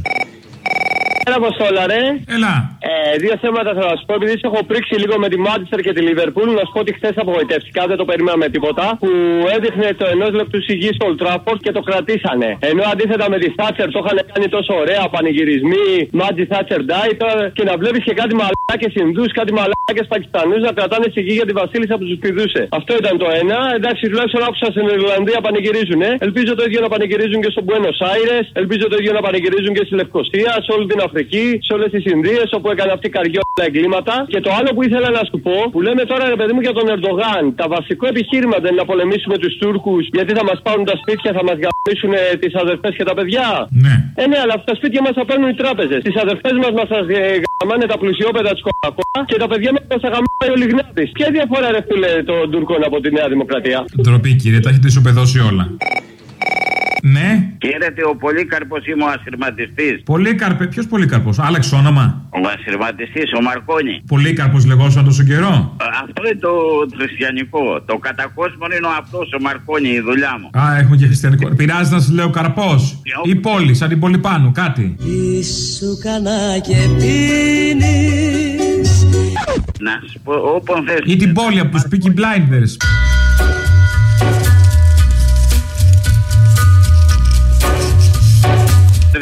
Έλα, Αποστόλα, ρε. Έλα. Ε, δύο θέματα θέλω να σου πω. Επειδή σε έχω πρίξει λίγο με τη Μάντσεστερ και τη Λίβερπουλ, να σου πω ότι χθες απογοητεύτηκα, δεν το περίμενα τίποτα. Που έδειχνε το ενός λεπτού σιγή στο Old Trafford και το κρατήσανε. Ενώ αντίθετα με τη Θάτσερ το είχαν κάνει τόσο ωραία, πανηγυρισμοί, Μάτζι Θάτσερ Ντάι, τώρα και να βλέπεις και κάτι μαλάκες Ινδούς, κάτι μαλάκες Πακιστανούς να κρατάνε σιγή για τη Βασίλισσα που τους πηδούσε. Αυτό ήταν το ένα. Εντάξει, τουλάχιστον άκουσα στην Ιρλανδία πανηγυρίζουν. Ελπίζω το ίδιο να πανηγυρίζουν και στο Buenos Aires. Ελπίζω το ίδιο να πανηγυρίζουν και στη Λευκοσία, σε όλη την Αφρική, σε όλες τις Ινδίε όπου έκανε αυτή καριόλα εγκλήματα. Και το άλλο που ήθελα να σου πω, που λέμε τώρα ρε παιδί μου για τον Ερντογάν, τα βασικό επιχείρημα δεν είναι να πολεμήσουμε τους Τούρκους γιατί θα μας πάρουν τα σπίτια, θα μας γαμίσουν τις αδερφές και τα παιδιά. Ναι. Ε, ναι, αλλά αυτά τα σπίτια μας θα παίρνουν οι τράπεζες. Τις αδερφές μας μας θα ε, γαμάνε τα πλουσιόπεδα της Κοκακόλα και τα παιδιά μας θα τα γαμάει ο Λιγνάδη. Ποια διαφορά ρε φίλε των Τούρκων από τη Νέα Δημοκρατία; Ντροπή κύριε, τα έχετε ισοπεδώσει όλα. Ναι. Χαίρετε, ο Πολύκαρπος είμαι ο ασυρματιστής. Πολύκαρπε, ποιος Πολύκαρπος, άλλαξε όνομα; Ο ασυρματιστής, ο Μαρκόνη. Πολύκαρπος λεγόταν τόσο καιρό; Ε, Αυτό είναι το χριστιανικό. Το κατακόσμον είναι ο αυτός, ο Μαρκόνη, η δουλειά μου. Α, έχουμε και χριστιανικό. Πειράζει να σου λέω καρπός. Ή πόλης, σαν την πόλη πάνω, κάτι. Σου κανά και πίνεις Να σου πω, όπον θες. Ή την πόλη από τους Peaky Blinders.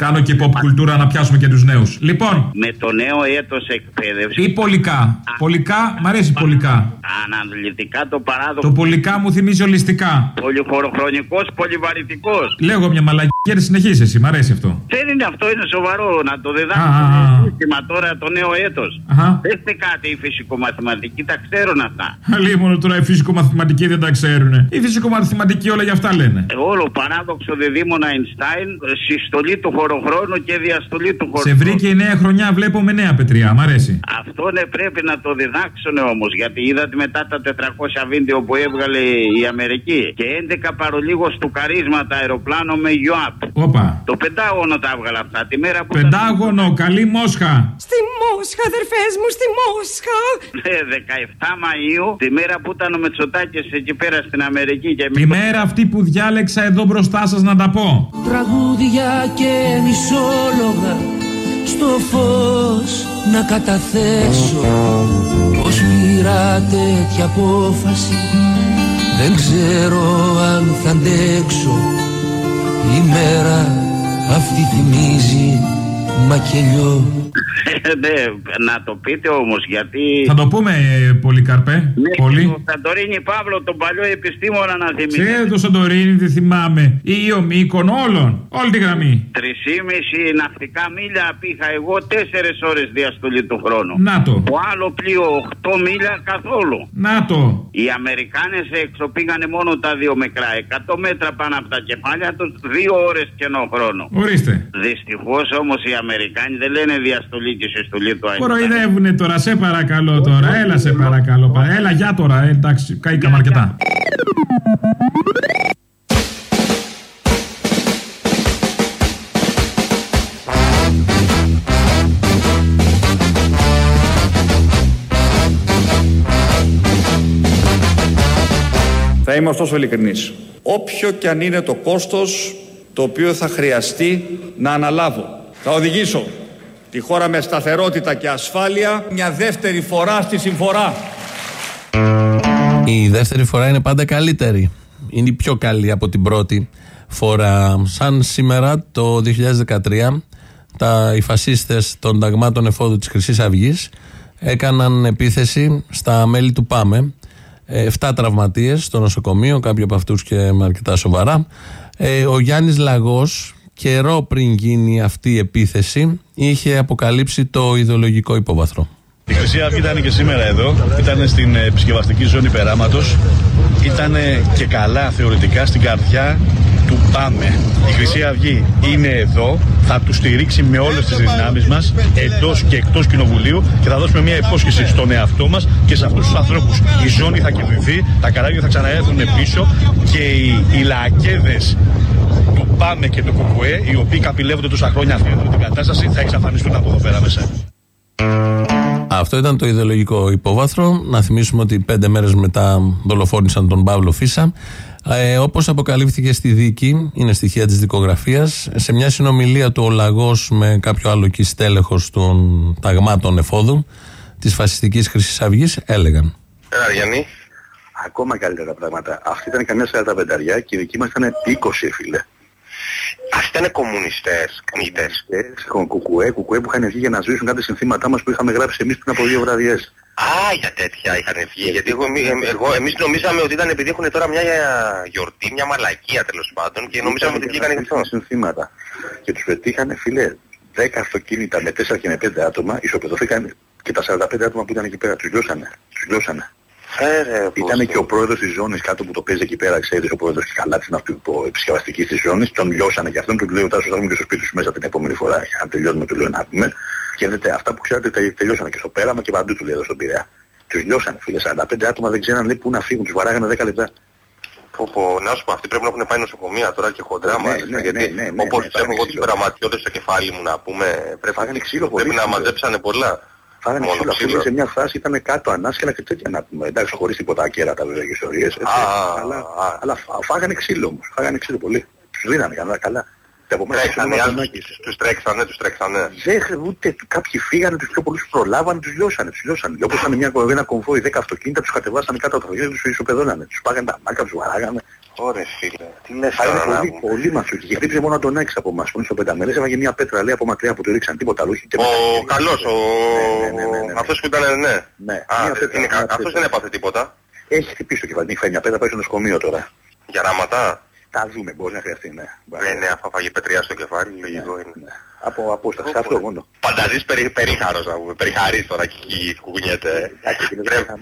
Κάνω και pop κουλτούρα να πιάσουμε και τους νέους. Λοιπόν, Με το νέο έτος εκπαίδευσης. ή πολικά. Πολικά, μ' αρέσει πολικά. Αναλυτικά το παράδοξο. Το πολικά μου θυμίζει ολιστικά. Πολυχωροχρονικός, πολυβαρητικό. Λέγω μια μαλακία και συνεχίσει εσύ, μ' αρέσει αυτό. Δεν είναι αυτό, είναι σοβαρό να το Α, α, διδάξουμε α. το σύστημα τώρα το νέο έτος. Αχα. Πετε κάτι, οι φυσικομαθηματικοί τα ξέρουν αυτά. Αλίμονο τώρα οι φυσικομαθηματικοί δεν τα ξέρουν. Οι φυσικομαθηματικοί όλα για αυτά λένε. Ε, Όλο παράδοξο διδήμων Αϊνστάιν, συστολή του χωροχρόνου και διαστολή του Σε χωροχρόνου. βρήκε η νέα χρονιά, βλέπω με νέα πετριά, μ' αρέσει. Αυτό ναι, πρέπει να το διδάξουν όμως. Γιατί είδατε μετά τα 400 βίντεο που έβγαλε η Αμερική και 11 παρολίγος του καρίσματα αεροπλάνο με UAP. Όπα. Το πεντάγωνο τα έβγαλε αυτά. Τη μέρα που. Πεντάγωνο, καλή Μόσχα. Στη Μόσχα, αδερφές μου, στη Μόσχα. Ε, 17 Μαΐου, τη μέρα που ήταν ο Μετσοτάκης εκεί πέρα στην Αμερική και Τη μέρα αυτή που διάλεξα εδώ μπροστά σας να τα πω. Τραγούδια και μισόλογα στο φως να καταθέσω. Πως πήρα τέτοια απόφαση Δεν ξέρω αν θα αντέξω. Η μέρα αυτή θυμίζει μακελιό ναι, να το πείτε όμως γιατί. Θα το πούμε, ε, Πολυκαρπέ. Ναι, Πολύ. το Σαντορίνη Παύλο, τον παλιό επιστήμονα να θυμηθεί. Ξέρετε το Σαντορίνη, δεν θυμάμαι. Ή ο Μήκον, όλων. Όλη τη γραμμή. Τρεις ναυτικά μίλια πήγα εγώ τέσσερι ώρες διαστολή του χρόνου. Να το. Το άλλο πλοίο 8 μίλια καθόλου. Να το. Οι Αμερικάνες έξω πήγανε μόνο τα δύο μικρά. 100 μέτρα πάνω από τα κεφάλια τους, δύο ώρες κενό χρόνο. Ορίστε. Δυστυχώς όμως οι Αμερικάνοι δεν λένε διαστολή και συστολή του Αϊνστάιν. Κοροϊδεύουνε τώρα, σε παρακαλώ τώρα. Έλα, σε παρακαλώ. πα- Έλα, για τώρα. Ε, εντάξει, καήκαμε αρκετά. Θα είμαι ωστόσο ειλικρινής. Όποιο και αν είναι το κόστος το οποίο θα χρειαστεί να αναλάβω. Θα οδηγήσω τη χώρα με σταθερότητα και ασφάλεια μια δεύτερη φορά στη συμφορά. Η δεύτερη φορά είναι πάντα καλύτερη. Είναι η πιο καλή από την πρώτη φορά. Σαν σήμερα το 2013 τα, οι φασίστες των ταγμάτων εφόδου της Χρυσής Αυγής έκαναν επίθεση στα μέλη του ΠΑΜΕ. Ε, Εφτά τραυματίες στο νοσοκομείο, κάποιοι από αυτούς και με αρκετά σοβαρά. Ε, ο Γιάννης Λαγός καιρό πριν γίνει αυτή η επίθεση είχε αποκαλύψει το ιδεολογικό υπόβαθρο. Η Χρυσή Αυγή ήταν και σήμερα εδώ, ήταν στην ε, επισκευαστική ζώνη περάματος, ήταν και καλά θεωρητικά στην καρδιά του Πάμε. Η Χρυσή Αυγή είναι εδώ, θα τους στηρίξει με όλες τις δυνάμεις μας, εντός και εκτός κοινοβουλίου και θα δώσουμε μια υπόσχεση στον εαυτό μας και σε αυτούς τους ανθρώπους. Η ζώνη θα κερδιθεί, τα καράβια θα ξαναέρθουν πίσω και οι, οι λακέδες του Πάμε και του Κουκουέ, οι οποίοι καπηλεύονται τόσα χρόνια αυτή την κατάσταση, θα εξαφανιστούν από εδώ πέρα μέσα. Αυτό ήταν το ιδεολογικό υπόβαθρο. Να θυμίσουμε ότι πέντε μέρες μετά δολοφόνησαν τον Παύλο Φίσα. Ε, όπως αποκαλύφθηκε στη δίκη, είναι στοιχεία της δικογραφίας, σε μια συνομιλία του ο Λαγός με κάποιο άλλο εκεί στέλεχος των ταγμάτων εφόδου της φασιστικής Χρυσής Αυγής έλεγαν. Έλα, Γιάννη. Ακόμα καλύτερα πράγματα. Αυτή ήταν καμιά 45 και η δική μας ήταν 20, φίλε. Αυτοί ήταν κομμουνιστές, κνήτες. Κουκουέ, κουκουέ που είχαν βγει για να ζήσουν κάτι συνθήματά μας που είχαμε γράψει εμείς πριν από δύο βραδιές. Α, για τέτοια είχαν βγει. Γιατί εγώ, εμεί- εμ- εγώ, εμείς νομίζαμε ότι ήταν επειδή έχουν τώρα μια γιορτή, μια μαλακία τέλος πάντων και νομίζαμε ότι βγήκαν γι' αυτό. συνθήματα. Και τους πετύχανε, φίλε, 10 αυτοκίνητα με 4 και με 5 άτομα ισοπεδωθήκαν και τα 45 άτομα που ήταν εκεί πέρα. Τους λιώσανε. Τους λιώσανε. Ήταν και ο πρόεδρος της ζώνης κάτω που το παίζει εκεί πέρα, ξέρεις, ο πρόεδρος της Καλάτης ναυτικοεπισκευαστικής της ζώνης, τον λιώσανε και αυτόν του λέει ο Τάσος θα έρθουμε και στο σπίτι σου μέσα την επόμενη φορά, για να τελειώνουμε του λέω να πούμε. Και λέτε, αυτά που ξέρετε τε- τελειώσανε και στο πέραμα και παντού του λέει εδώ στον Πειραιά. Τους λιώσανε φίλε, 45 άτομα δεν ξέραν λέει, πού να φύγουν, τους βαράγανε 10 λεπτά. Πω, πω, να σου πω, αυτοί πρέπει να έχουν πάει νοσοκομεία τώρα και χοντρά Ναι, μάλιστα, ναι, γιατί ναι, ναι, ναι, όπως ναι, τους έχω εγώ φάγανε τους ξύλο. πειραματιώτες στο κεφάλι μου να πούμε, πρέπει, Φάγανε ξύλο πρέπει πολύ, να φίλε. μαζέψανε πολλά. Φάγανε Μόνο ξύλο, ξύλο. φίλε, σε μια φάση ήταν κάτω ανάσκελα και τέτοια να πούμε. Εντάξει, χωρίς τίποτα ακέρατα βέβαια και ιστορίες. έτσι. Α, αλλά, αλλά φά- φάγανε ξύλο όμως, φάγανε ξύλο πολύ. Τους δίνανε καλά, καλά. Και από μέσα Τρέξανε, στους αν Μαθηνάκης. τους, τους τρέξανε, τους τρέξανε. Δεν ούτε κάποιοι φύγανε, τους πιο πολλούς προλάβανε, τους λιώσανε, τους λιώσανε. Όπως ήταν μια, ένα κομβόι 10 αυτοκίνητα, τους κατεβάσανε κάτω από το αυτοκίνητο, τους ισοπεδώνανε. Τους πάγανε τα μάκα, τους βαράγανε. Ωραία φίλε, τι λες Φάγανε τώρα να πολύ, πούμε. πολύ μαθιούκοι. Και χτύπησε μόνο τον Άκη από εμάς που είναι στο πενταμερές, έβαγε μια πέτρα λέει από μακριά που του ρίξαν τίποτα άλλο. είχε και μετά- Ο καλός, ο... αυτός που ήταν, ναι. Ναι, Α, μια πέτρα, είναι κα- μια αυτός πέτρα. δεν έπαθε τίποτα. Έχει χτυπήσει το κεφάλι, έχει φάει μια πέτρα, πάει στο νοσοκομείο τώρα. Για ράματα. Τα δούμε, μπορεί να χρειαστεί, ναι. Ναι, ναι, αφού φάγε πετριά στο κεφάλι, λογικό είναι. Από απόσταση, αυτό μόνο. Φανταζείς περί, περίχαρος να πούμε, περιχαρής τώρα και εκεί κουνιέται.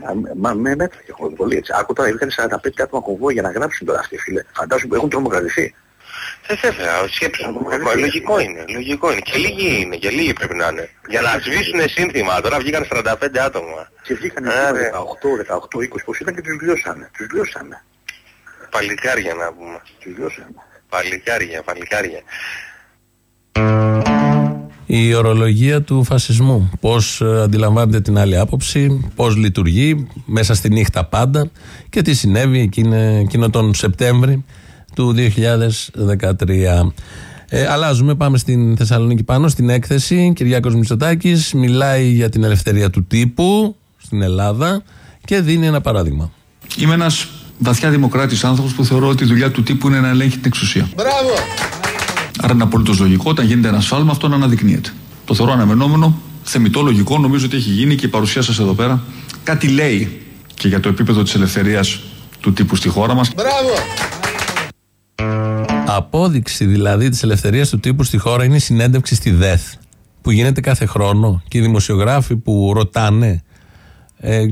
Μα- Μα με μέτρα και έχω πολύ έτσι. Άκου τώρα, είχαν 45 άτομα κομβόι για να γράψουν τώρα αυτοί, φίλε. Φαντάζομαι έχουν τρομοκρατηθεί. Ε, βέβαια, σκέψου, μα, λογικό είναι, λογικό είναι. Και λίγοι είναι, και λίγοι πρέπει να είναι. Για να σβήσουν σύνθημα, τώρα βγήκαν 45 άτομα. Και βγήκαν Άρε. εκεί 18, 18, 20 πώς ήταν και τους λιώσανε. Τους λιώσανε. Παλικάρια να πούμε. Τους λιώσανε. Παλικάρια, παλικάρια. Η ορολογία του φασισμού. Πώς αντιλαμβάνεται την άλλη άποψη, πώς λειτουργεί μέσα στη νύχτα πάντα και τι συνέβη εκείνο, εκείνο τον Σεπτέμβρη του 2013. Ε, αλλάζουμε, πάμε στην Θεσσαλονίκη πάνω, στην έκθεση. Κυριάκος Μητσοτάκης μιλάει για την ελευθερία του τύπου στην Ελλάδα και δίνει ένα παράδειγμα. Είμαι ένας βαθιά δημοκράτης άνθρωπος που θεωρώ ότι η δουλειά του τύπου είναι να ελέγχει την εξουσία. Μπράβο! Άρα είναι απολύτως λογικό όταν γίνεται ένας σφάλμα αυτό να αναδεικνύεται. Το θεωρώ αναμενόμενο, θεμητό, λογικό. Νομίζω ότι έχει γίνει και η παρουσία σας εδώ πέρα κάτι λέει και για το επίπεδο της ελευθερίας του τύπου στη χώρα μας. Μπράβο! Απόδειξη δηλαδή της ελευθερίας του τύπου στη χώρα είναι η συνέντευξη στη ΔΕΘ που γίνεται κάθε χρόνο και οι δημοσιογράφοι που ρωτάνε ε,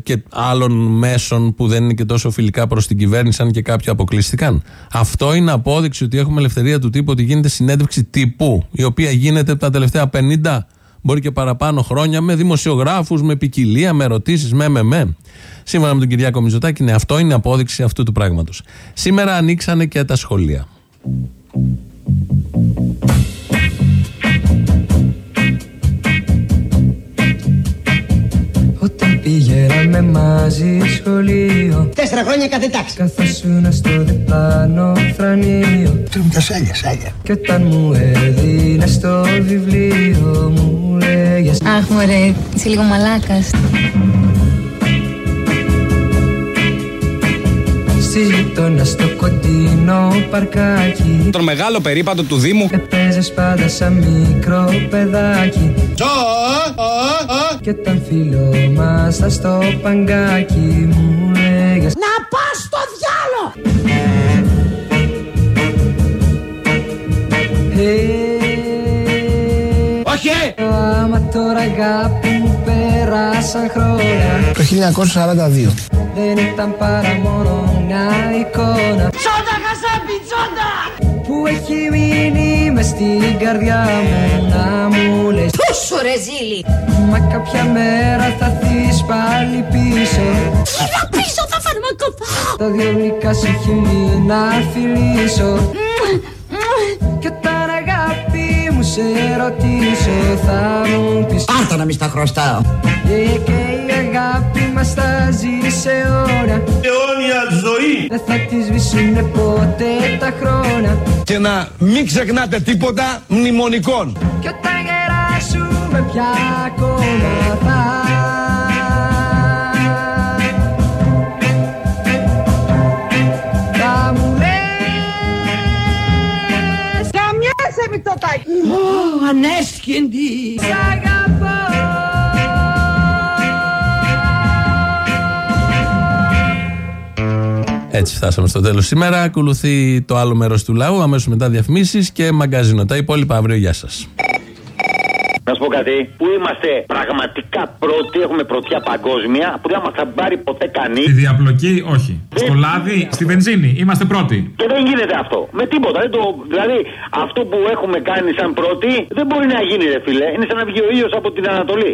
και άλλων μέσων που δεν είναι και τόσο φιλικά προς την κυβέρνηση, αν και κάποιοι αποκλείστηκαν. Αυτό είναι απόδειξη ότι έχουμε ελευθερία του τύπου, ότι γίνεται συνέντευξη τύπου, η οποία γίνεται τα τελευταία 50 μπορεί και παραπάνω χρόνια με δημοσιογράφους, με ποικιλία, με ερωτήσεις, με, με, με. Σύμφωνα με τον Κυριάκο Μητσοτάκη, ναι, αυτό είναι απόδειξη αυτού του πράγματος. Σήμερα ανοίξανε και τα σχολεία. Όταν πήγαμε μαζί σχολείο Τέσσερα χρόνια κάθε τάξη. Καθόσουνα στο διπλάνο φρανείο Θέλουμε τα σάλια, σάλια. Κι όταν μου έδινε στο βιβλίο μου λέγες Αχ, μωρέ, είσαι λίγο μαλάκας. Στη γειτόνας στο κοντινό παρκάκι Τον μεγάλο περίπατο του Δήμου. Έπαιζες πάντα σαν μικρό παιδάκι Κι όταν φιλόμασταν στο παγκάκι μου λέγες Να πας στο διάλο! Όχι! Άμα τώρα αγάπη μου πέρασαν χρόνια Το 1942. Δεν ήταν παρά μόνο μια εικόνα Τσόντα χασάπι, τσόντα! Που έχει μείνει μες στην καρδιά μου να μου λες Πούσου ρε ζήλι! Μα κάποια μέρα θα θείς πάλι πίσω Σιγά πίσω θα φαρμακοπάω! Τα δυο γλυκά σου χείλη να φιλήσω Κι όταν αγάπη μου σε ρωτήσω θα μου πεις Πάρτα να μη στα χρωστάω! Και, και η αγάπη μας θα ζει σε ώρα Αιώνια ζωή. Δεν θα τη σβήσουνε ποτέ τα χρόνια Και να μην ξεχνάτε τίποτα μνημονικών. Κι όταν γεράσουμε πια ακόμα θα Θα μου λες Καμιάσαι Μητσοτάκη! Ω, ανέσχυντη! Έτσι φτάσαμε στο τέλος σήμερα. Ακολουθεί το άλλο μέρος του λαού. Αμέσως μετά διαφημίσεις και μαγκαζίνο. Τα υπόλοιπα αύριο. Γεια σας. Να σου πω κάτι. Πού είμαστε πραγματικά πρώτοι, έχουμε πρωτιά παγκόσμια, που δεν μα θα πάρει ποτέ κανείς. Στη διαπλοκή, όχι. Στο λάδι, στη βενζίνη, είμαστε πρώτοι. Και δεν γίνεται αυτό. Με τίποτα. Δεν το, δηλαδή, αυτό που έχουμε κάνει σαν πρώτοι δεν μπορεί να γίνει, ρε φίλε. Είναι σαν να βγει ο ήλιος από την Ανατολή.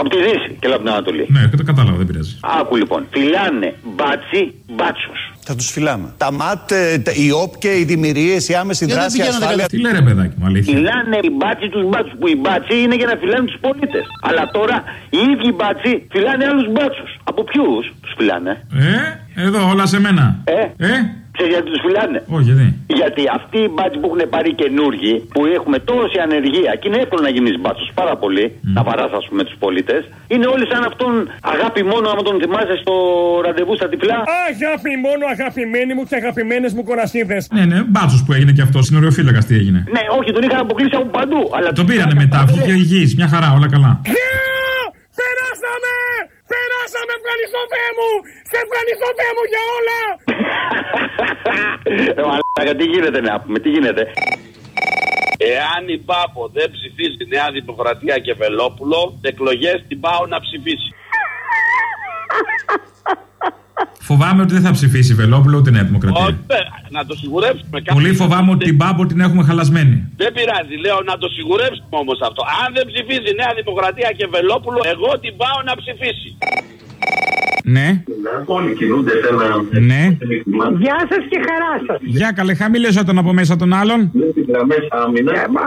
Από τη Δύση και από την Ανατολή. Ναι, το κατάλαβα, δεν πειράζει. Άκου λοιπόν. Φυλάνε μπάτσοι μπάτσους. Θα τους φυλάμε. Τα ΜΑΤ, ε, τα- οι ΟΠΚΕ οι δημιουργίες, η άμεση δράση, η ασφάλεια. Τι λέει ρε παιδάκι μου, αλήθεια. Φυλάνε οι μπάτσοι τους μπάτσους. Που οι μπάτσοι είναι για να φυλάνε τους πολίτες. Αλλά τώρα οι ίδιοι μπάτσι φυλάνε άλλους μπάτσους. Από ποιους τους φυλάνε; Ε, εδώ όλα σε μένα. Ε, ε. Ξέρεις γιατί τους φυλάνε. Όχι, γιατί; Γιατί αυτοί οι μπάτσοι που έχουν πάρει καινούργοι, που έχουμε τόση ανεργία και είναι εύκολο να γίνεις μπάτσος πάρα πολύ, να βαρά α πούμε τους πολίτες, είναι όλοι σαν αυτόν αγάπη μόνο άμα τον θυμάσαι στο ραντεβού στα τυφλά. Αγάπη μόνο αγαπημένοι μου και αγαπημένες μου κορασίδες. Ναι, ναι, μπάτσος που έγινε και αυτός, συνοριοφύλακα τι έγινε. Ναι, όχι, τον είχαν αποκλείσει από παντού. Αλλά Τον πήρανε μετά, βγήκε υγιής, μια χαρά, όλα καλά. Περάσαμε! Περάσαμε! Ευχαριστώ Θεέ μου! Σε ευχαριστώ Θεέ μου για όλα! Ε, μαλάκα, τι γίνεται να πούμε, τι γίνεται; Εάν η Πάπο δεν ψηφίσει Νέα Δημοκρατία και Βελόπουλο, εκλογές την πάω να ψηφίσει. Φοβάμαι ότι δεν θα ψηφίσει Βελόπουλο ούτε Νέα Δημοκρατία. Όχι, ε, να το σιγουρεύσουμε. Πολύ φοβάμαι ότι την Πάμπο την έχουμε χαλασμένη. Δεν πειράζει, λέω να το σιγουρεύσουμε όμως αυτό. Αν δεν ψηφίζει Νέα Δημοκρατία και Βελόπουλο, εγώ την πάω να ψηφίσει. Ναι. Όλοι κινούνται σε ένα. Ναι. Γεια σας και χαρά σας. Για καλέ, χαμήλωσε τον από μέσα των άλλων.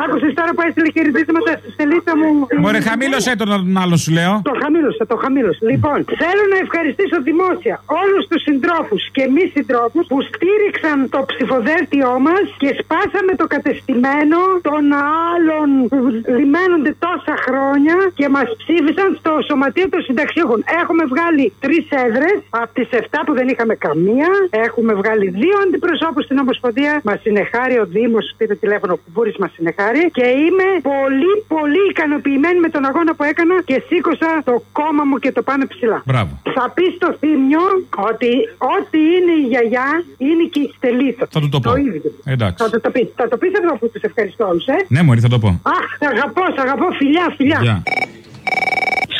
Άκουσες τώρα που έστειλε χαιρετίσματα στη σελίδα μου. Μωρέ, χαμήλωσε τον τον άλλον, σου λέω. Το χαμήλωσα, το χαμήλωσα. Λοιπόν, θέλω να ευχαριστήσω δημόσια όλους τους συντρόφους και μη συντρόφους που στήριξαν το ψηφοδέλτιό μας και σπάσαμε το κατεστημένο των άλλων που λιμένονται τόσα χρόνια και μας ψήφισαν στο Σωματείο των Συνταξιούχων. Έχουμε βγάλει τρεις έδρες από τις 7 που δεν είχαμε καμία. Έχουμε βγάλει δύο αντιπροσώπους στην Ομοσπονδία. Μας συνεχάρει ο Δήμος, πήρε τηλέφωνο που μπορεί μας συνεχάρει. Και είμαι πολύ, πολύ ικανοποιημένη με τον αγώνα που έκανα και σήκωσα το κόμμα μου και το πάμε ψηλά. Μπράβο. Θα πεις στο θύμιο ότι ό,τι είναι η γιαγιά είναι και η στελίτσα. Θα του το πω. ίδιο. Εντάξει. Θα το πεις. Θα το πεις αυτό που τους ευχαριστώ όλους, ε. Ναι, Μωρή, θα το πω. Αχ, σ' αγαπώ, σ' αγαπώ, φιλιά, φιλιά. Γεια.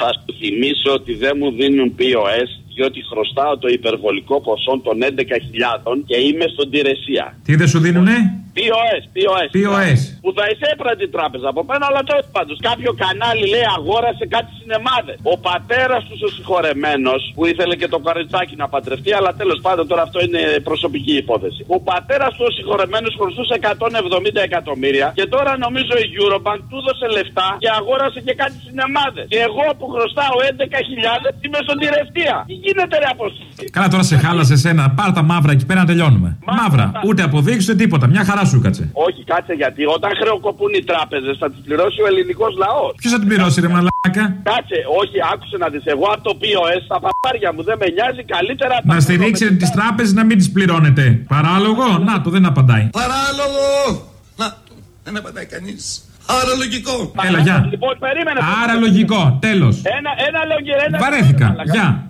Θα σου θυμίσω ότι δεν μου δίνουν POS διότι χρωστάω το υπερβολικό ποσό των 11.000 και είμαι στον Τηρεσία. Τι δεν σου δίνουνε; POS, POS. POS. Που θα εισέπρατε την τράπεζα από πένα, αλλά τέλος πάντων. Κάποιο κανάλι λέει αγόρασε κάτι σινεμάδες. Ο πατέρας του ο συγχωρεμένος που ήθελε και το καριτσάκι να παντρευτεί, αλλά τέλος πάντων τώρα αυτό είναι προσωπική υπόθεση. Ο πατέρας του ο συγχωρεμένος χρωστούσε 170 εκατομμύρια και τώρα νομίζω η Eurobank του έδωσε λεφτά και αγόρασε και κάτι σινεμάδες. Και εγώ που χρωστάω 11.000 είμαι στον τηρευτία. Τι γίνεται ρε αποστολή; Καλά, τώρα σε χάλασες εσένα. Πάρ τα μαύρα εκεί πέρα να τελειώνουμε. Μαύρα. Ούτε αποδείξεις ούτε τίποτα. Μια χαρά σου κάτσε. Όχι, κάτσε γιατί όταν χρεοκοπούν οι τράπεζες θα τις πληρώσει ο ελληνικός λαός. Ποιος θα την πληρώσει, ρε μαλάκα; Κάτσε, όχι, άκουσε να δεις. Εγώ από το POS στα παπάρια μου δεν με νοιάζει καλύτερα. Να στηρίξετε τις τράπεζες να μην τις πληρώνετε. Παράλογο; Να το, δεν απαντάει. Παράλογο! Να, δεν απαντάει κανείς. Άρα λογικό. Έλα, γεια. Λοιπόν, περίμενε. Άρα λογικό. Τέλος. Ένα, ένα λόγιο, ένα Βαρέθηκα. Γεια.